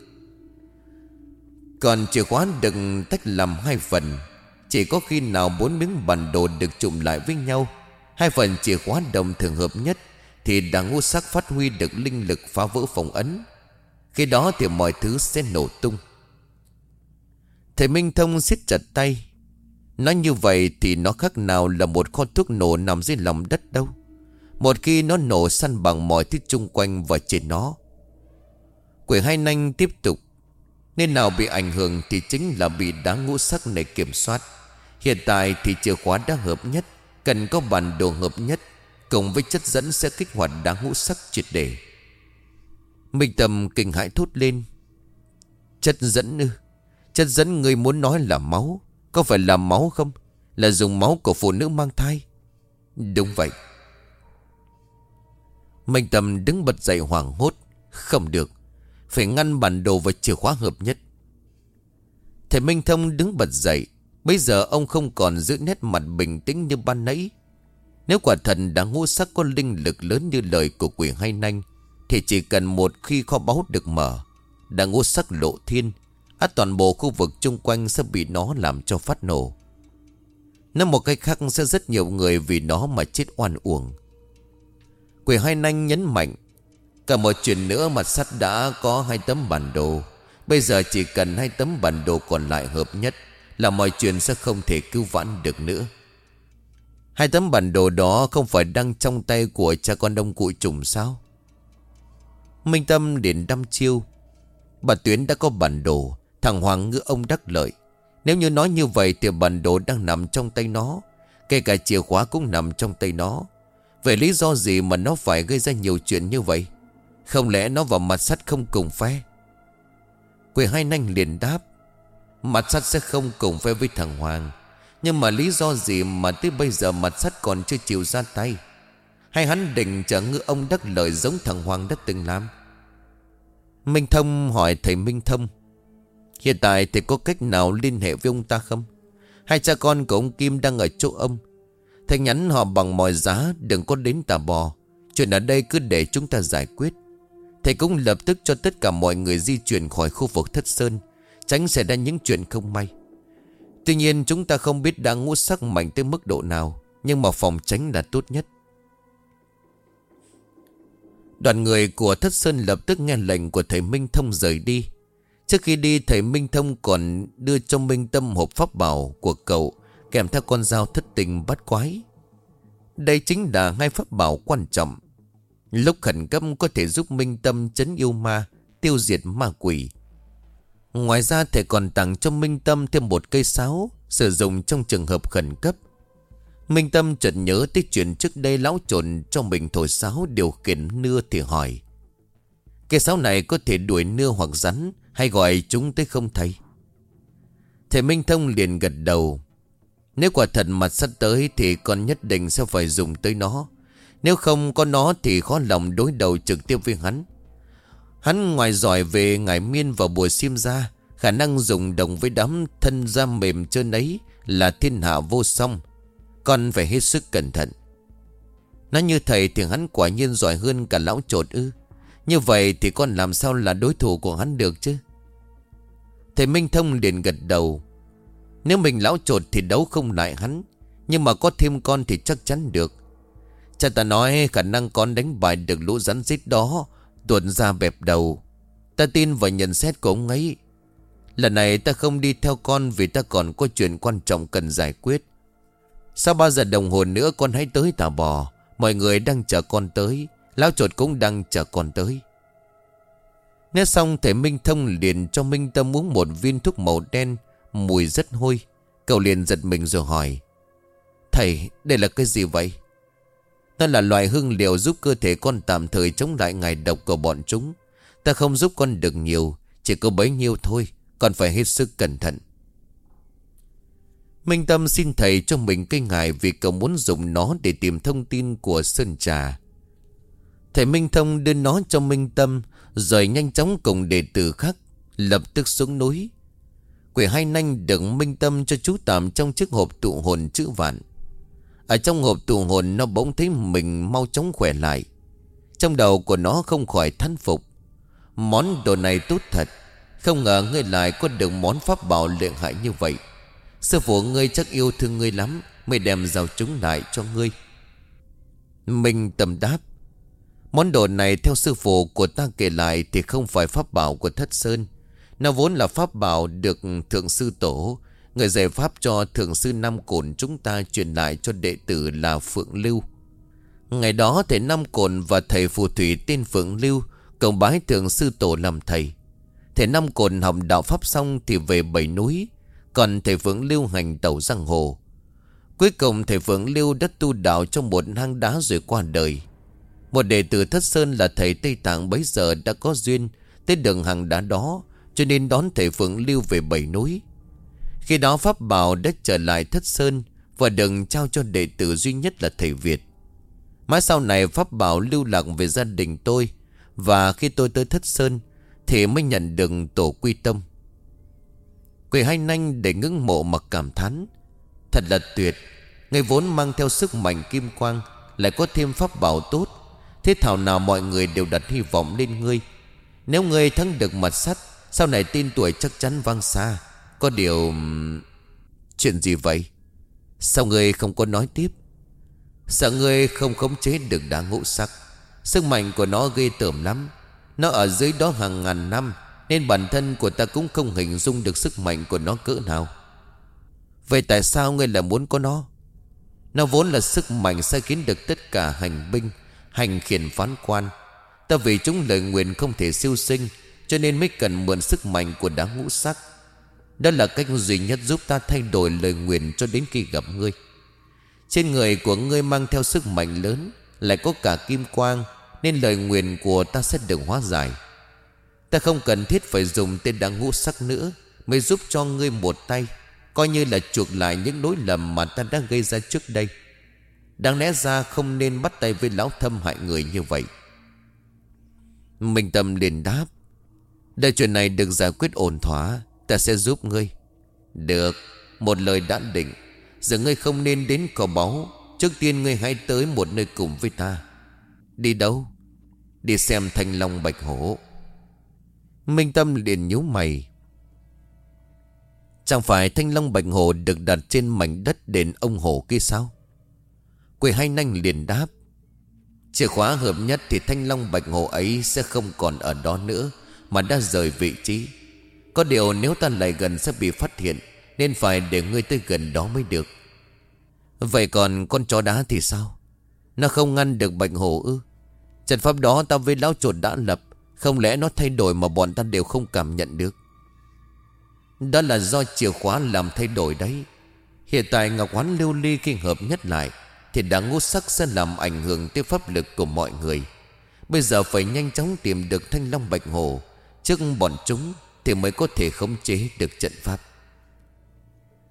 Còn chìa khóa đừng tách làm hai phần. Chỉ có khi nào bốn miếng bản đồ được trụm lại với nhau, Hai phần chìa khóa đồng thường hợp nhất, Thì đảng ngũ sắc phát huy được linh lực phá vỡ phòng ấn. Khi đó thì mọi thứ sẽ nổ tung. Thầy Minh Thông siết chặt tay. Nói như vậy thì nó khác nào là một kho thuốc nổ nằm dưới lòng đất đâu. Một khi nó nổ săn bằng mọi thứ chung quanh và trên nó, Quỷ hai nanh tiếp tục. Nên nào bị ảnh hưởng thì chính là bị đá ngũ sắc này kiểm soát. Hiện tại thì chìa khóa đã hợp nhất, Cần có bản đồ hợp nhất Cùng với chất dẫn sẽ kích hoạt đá ngũ sắc triệt để. Minh Tâm kinh hãi thốt lên. Chất dẫn ư? Chất dẫn người muốn nói là máu, Có phải là máu không? Là dùng máu của phụ nữ mang thai? Đúng vậy. Minh Tâm đứng bật dậy hoảng hốt. Không được, Phải ngăn bản đồ và chìa khóa hợp nhất. Thầy Minh Thông đứng bật dậy Bây giờ ông không còn giữ nét mặt bình tĩnh như ban nãy. Nếu quả thần đã ngũ sắc có linh lực lớn như lời của quỷ hay nanh, Thì chỉ cần một khi kho báu được mở, Đã ngũ sắc lộ thiên, Á toàn bộ khu vực chung quanh sẽ bị nó làm cho phát nổ. Nói một cách khác sẽ rất nhiều người vì nó mà chết oan uổng. Quỷ hai nanh nhấn mạnh, Cả một chuyện nữa mặt sắt đã có hai tấm bản đồ. Bây giờ chỉ cần hai tấm bản đồ còn lại hợp nhất. Là mọi chuyện sẽ không thể cứu vãn được nữa. Hai tấm bản đồ đó không phải đang trong tay của cha con đông cụ trùng sao? Minh Tâm đến đăm chiêu. Bà Tuyến đã có bản đồ, Thằng Hoàng ngữ ông đắc lợi. Nếu như nói như vậy thì bản đồ đang nằm trong tay nó, Kể cả chìa khóa cũng nằm trong tay nó. Vậy lý do gì mà nó phải gây ra nhiều chuyện như vậy? Không lẽ nó vào mặt sắt không cùng phe Quỷ hai nanh liền đáp. Mặt sắt sẽ không cùng phe với thằng Hoàng. Nhưng mà lý do gì mà tới bây giờ mặt sắt còn chưa chịu ra tay? Hay hắn định chờ ngư ông đắc lợi giống thằng Hoàng đã từng làm? Minh Thông hỏi thầy Minh Thông. Hiện tại thì có cách nào liên hệ với ông ta không? Hai cha con của ông Kim đang ở chỗ ông. Thầy nhắn họ bằng mọi giá, Đừng có đến tà bò. Chuyện ở đây cứ để chúng ta giải quyết. Thầy cũng lập tức cho tất cả mọi người di chuyển khỏi khu vực thất sơn. Tránh xảy ra những chuyện không may. Tuy nhiên, chúng ta không biết đã ngũ sắc mạnh tới mức độ nào, Nhưng mà phòng tránh là tốt nhất. Đoàn người của Thất Sơn lập tức nghe lệnh của thầy Minh Thông rời đi. Trước khi đi, thầy Minh Thông còn đưa cho Minh Tâm hộp pháp bảo của cậu Kèm theo con dao thất tình bắt quái. Đây chính là hai pháp bảo quan trọng. Lúc khẩn cấp có thể giúp Minh Tâm chấn yêu ma, Tiêu diệt ma quỷ. Ngoài ra thầy còn tặng cho Minh Tâm thêm một cây sáo, Sử dụng trong trường hợp khẩn cấp. Minh Tâm chợt nhớ tới chuyện trước đây lão trộn cho mình thổi sáo điều khiển nưa thì hỏi, Cây sáo này có thể đuổi nưa hoặc rắn, hay gọi chúng tới không thầy? Thầy Minh Thông liền gật đầu, Nếu quả thật mặt sắt tới Thì con nhất định sẽ phải dùng tới nó. Nếu không có nó Thì khó lòng đối đầu trực tiếp với hắn. Hắn ngoài giỏi về ngải miên và bùa xiêm ra Khả năng dùng đồng với đám thân da mềm trơn ấy Là thiên hạ vô song. Con phải hết sức cẩn thận. Nói như thầy thì hắn quả nhiên giỏi hơn cả lão trột ư. Như vậy thì con làm sao là đối thủ của hắn được chứ? Thầy Minh Thông liền gật đầu. Nếu mình lão trột thì đấu không lại hắn, Nhưng mà có thêm con thì chắc chắn được. Cha ta nói khả năng con đánh bại được lũ rắn rít đó tuột ra bẹp đầu. Ta tin vào nhận xét của ông ấy. Lần này ta không đi theo con Vì ta còn có chuyện quan trọng cần giải quyết. Sau 3 giờ đồng hồ nữa con hãy tới tà bò. Mọi người đang chờ con tới. Lão chuột cũng đang chờ con tới. Nghe xong, thầy Minh Thông liền cho Minh Tâm uống một viên thuốc màu đen, Mùi rất hôi. Cậu liền giật mình rồi hỏi, Thầy, đây là cái gì vậy? Ta là loại hương liệu giúp cơ thể con tạm thời chống lại ngài độc của bọn chúng. Ta không giúp con được nhiều, Chỉ có bấy nhiêu thôi, Còn phải hết sức cẩn thận. Minh Tâm xin thầy cho mình cây ngài Vì cậu muốn dùng nó để tìm thông tin của Sơn Trà. Thầy Minh Thông đưa nó cho Minh Tâm, Rồi nhanh chóng cùng đệ tử khác Lập tức xuống núi. Quỷ hai nanh đựng Minh Tâm cho chú tạm Trong chiếc hộp tụ hồn chữ vạn. Ở trong hộp tù hồn Nó bỗng thấy mình mau chóng khỏe lại. Trong đầu của nó không khỏi thán phục. Món đồ này tốt thật. Không ngờ ngươi lại có được món pháp bảo luyện hại như vậy. Sư phụ ngươi chắc yêu thương ngươi lắm, Mới đem giao chúng lại cho ngươi. Minh tâm đáp, Món đồ này theo sư phụ của ta kể lại thì không phải pháp bảo của thất sơn. Nó vốn là pháp bảo được Thượng Sư Tổ Người giải pháp cho Thượng Sư Nam Cồn chúng ta truyền lại cho đệ tử là Phượng Lưu. Ngày đó, thầy Nam Cồn và thầy phù thủy tên Phượng Lưu, Cầu bái Thượng Sư Tổ làm thầy. Thầy Nam Cồn học đạo Pháp xong thì về bảy núi, Còn thầy Phượng Lưu hành tàu giang hồ. Cuối cùng, thầy Phượng Lưu đã tu đạo trong một hang đá rồi qua đời. Một đệ tử Thất Sơn là thầy Tây Tạng bấy giờ đã có duyên Tới đường hàng đá đó, Cho nên đón thầy Phượng Lưu về bảy núi. Khi đó Pháp Bảo đã trở lại Thất Sơn Và đừng trao cho đệ tử duy nhất là thầy Việt. Mãi sau này, Pháp Bảo lưu lạc về gia đình tôi Và khi tôi tới Thất Sơn Thì mới nhận được tổ quy tâm Quỳ hai nanh để ngưỡng mộ mà cảm thán, Thật là tuyệt. Người vốn mang theo sức mạnh kim quang Lại có thêm pháp bảo tốt, Thế thảo nào mọi người đều đặt hy vọng lên ngươi. Nếu ngươi thắng được mặt sắt, Sau này tin tuổi chắc chắn vang xa. Có điều, Chuyện gì vậy? Sao ngươi không có nói tiếp? Sợ ngươi không khống chế được đá ngũ sắc? Sức mạnh của nó ghê tởm lắm. Nó ở dưới đó hàng ngàn năm, Nên bản thân của ta cũng không hình dung được sức mạnh của nó cỡ nào. Vậy tại sao ngươi lại muốn có nó? Nó vốn là sức mạnh sẽ khiến được tất cả hành binh, Hành khiển phán quan. Ta vì chúng lời nguyện không thể siêu sinh, Cho nên mới cần mượn sức mạnh của đá ngũ sắc. Đó là cách duy nhất giúp ta thay đổi lời nguyện cho đến khi gặp ngươi. Trên người của ngươi mang theo sức mạnh lớn, Lại có cả kim quang, Nên lời nguyện của ta sẽ được hóa giải. Ta không cần thiết phải dùng tên đáng ngũ sắc nữa Mới giúp cho ngươi một tay, Coi như là chuộc lại những lỗi lầm mà ta đã gây ra trước đây. Đáng lẽ ra không nên bắt tay với lão thâm hại người như vậy. Minh Tâm liền đáp Đại chuyện này được giải quyết ổn thỏa Ta sẽ giúp ngươi. Được, Một lời đã định. Giờ ngươi không nên đến cỏ báu Trước tiên ngươi hãy tới một nơi cùng với ta. Đi đâu? Đi xem thanh long bạch hổ. Minh Tâm liền nhíu mày. Chẳng phải thanh long bạch hổ được đặt trên mảnh đất đền ông hổ kia sao? Quỳ hai nanh liền đáp. Chìa khóa hợp nhất thì thanh long bạch hổ ấy sẽ không còn ở đó nữa, Mà đã rời vị trí. Có điều nếu ta lại gần sẽ bị phát hiện, Nên phải để ngươi tới gần đó mới được. Vậy còn con chó đá thì sao? Nó không ngăn được bạch hổ ư? Trận pháp đó ta với lão chuột đã lập, Không lẽ nó thay đổi mà bọn ta đều không cảm nhận được? Đó là do chìa khóa làm thay đổi đấy. Hiện tại Ngọc Hoán lưu ly khi hợp nhất lại, Thì đã ngũ sắc sẽ làm ảnh hưởng tới pháp lực của mọi người. Bây giờ phải nhanh chóng tìm được thanh long bạch hồ Trước bọn chúng. Thì mới có thể khống chế được trận pháp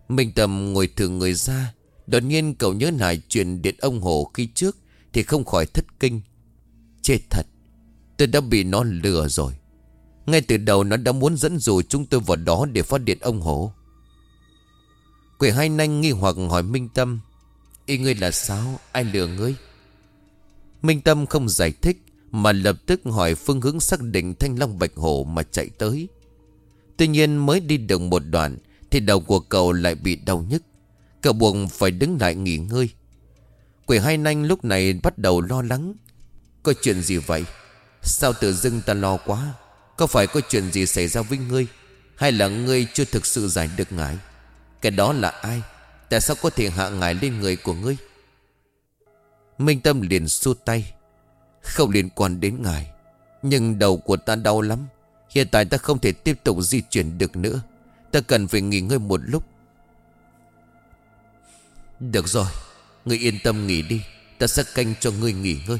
Minh Tâm ngồi thường người ra, Đột nhiên cậu nhớ lại chuyện điện ông hồ khi trước Thì không khỏi thất kinh Chết thật, Tôi đã bị nó lừa rồi ngay từ đầu nó đã muốn dẫn dụ chúng tôi vào đó để phát điện ông hồ. Quỷ hai nanh nghi hoặc hỏi Minh Tâm, Ý ngươi là sao? Ai lừa ngươi? Minh Tâm không giải thích Mà lập tức hỏi phương hướng xác định Thanh Long Bạch Hổ mà chạy tới Tuy nhiên mới đi được một đoạn Thì đầu của cậu lại bị đau nhức. Cậu buộc phải đứng lại nghỉ ngơi. Quỷ hai nanh lúc này bắt đầu lo lắng. Có chuyện gì vậy? Sao tự dưng ta lo quá? Có phải có chuyện gì xảy ra với ngươi? Hay là ngươi chưa thực sự giải được ngài? Cái đó là ai? Tại sao có thể hạ ngài lên người của ngươi? Minh Tâm liền xua tay. Không liên quan đến ngài, Nhưng đầu của ta đau lắm. Hiện tại ta không thể tiếp tục di chuyển được nữa. Ta cần phải nghỉ ngơi một lúc. Được rồi, Ngươi yên tâm nghỉ đi. Ta sẽ canh cho ngươi nghỉ ngơi.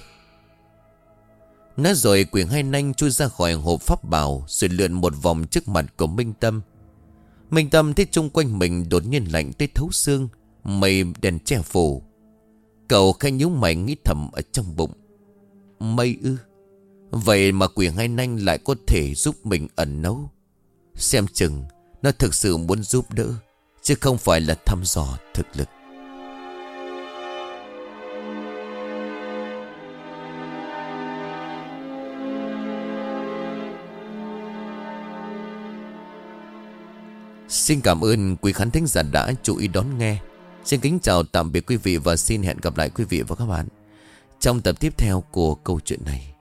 Nói rồi quyền hai nanh chui ra khỏi hộp pháp bảo, Rồi lượn một vòng trước mặt của Minh Tâm. Minh Tâm thấy chung quanh mình đột nhiên lạnh tới thấu xương, Mây đèn che phủ. Cậu khai nhíu mày nghĩ thầm ở trong bụng. Mây ư? Vậy mà quyền hai nanh lại có thể giúp mình ẩn nấu Xem chừng, Nó thực sự muốn giúp đỡ, Chứ không phải là thăm dò thực lực Xin cảm ơn quý khán thính giả đã chú ý đón nghe. Xin kính chào tạm biệt quý vị và xin hẹn gặp lại quý vị và các bạn trong tập tiếp theo của câu chuyện này.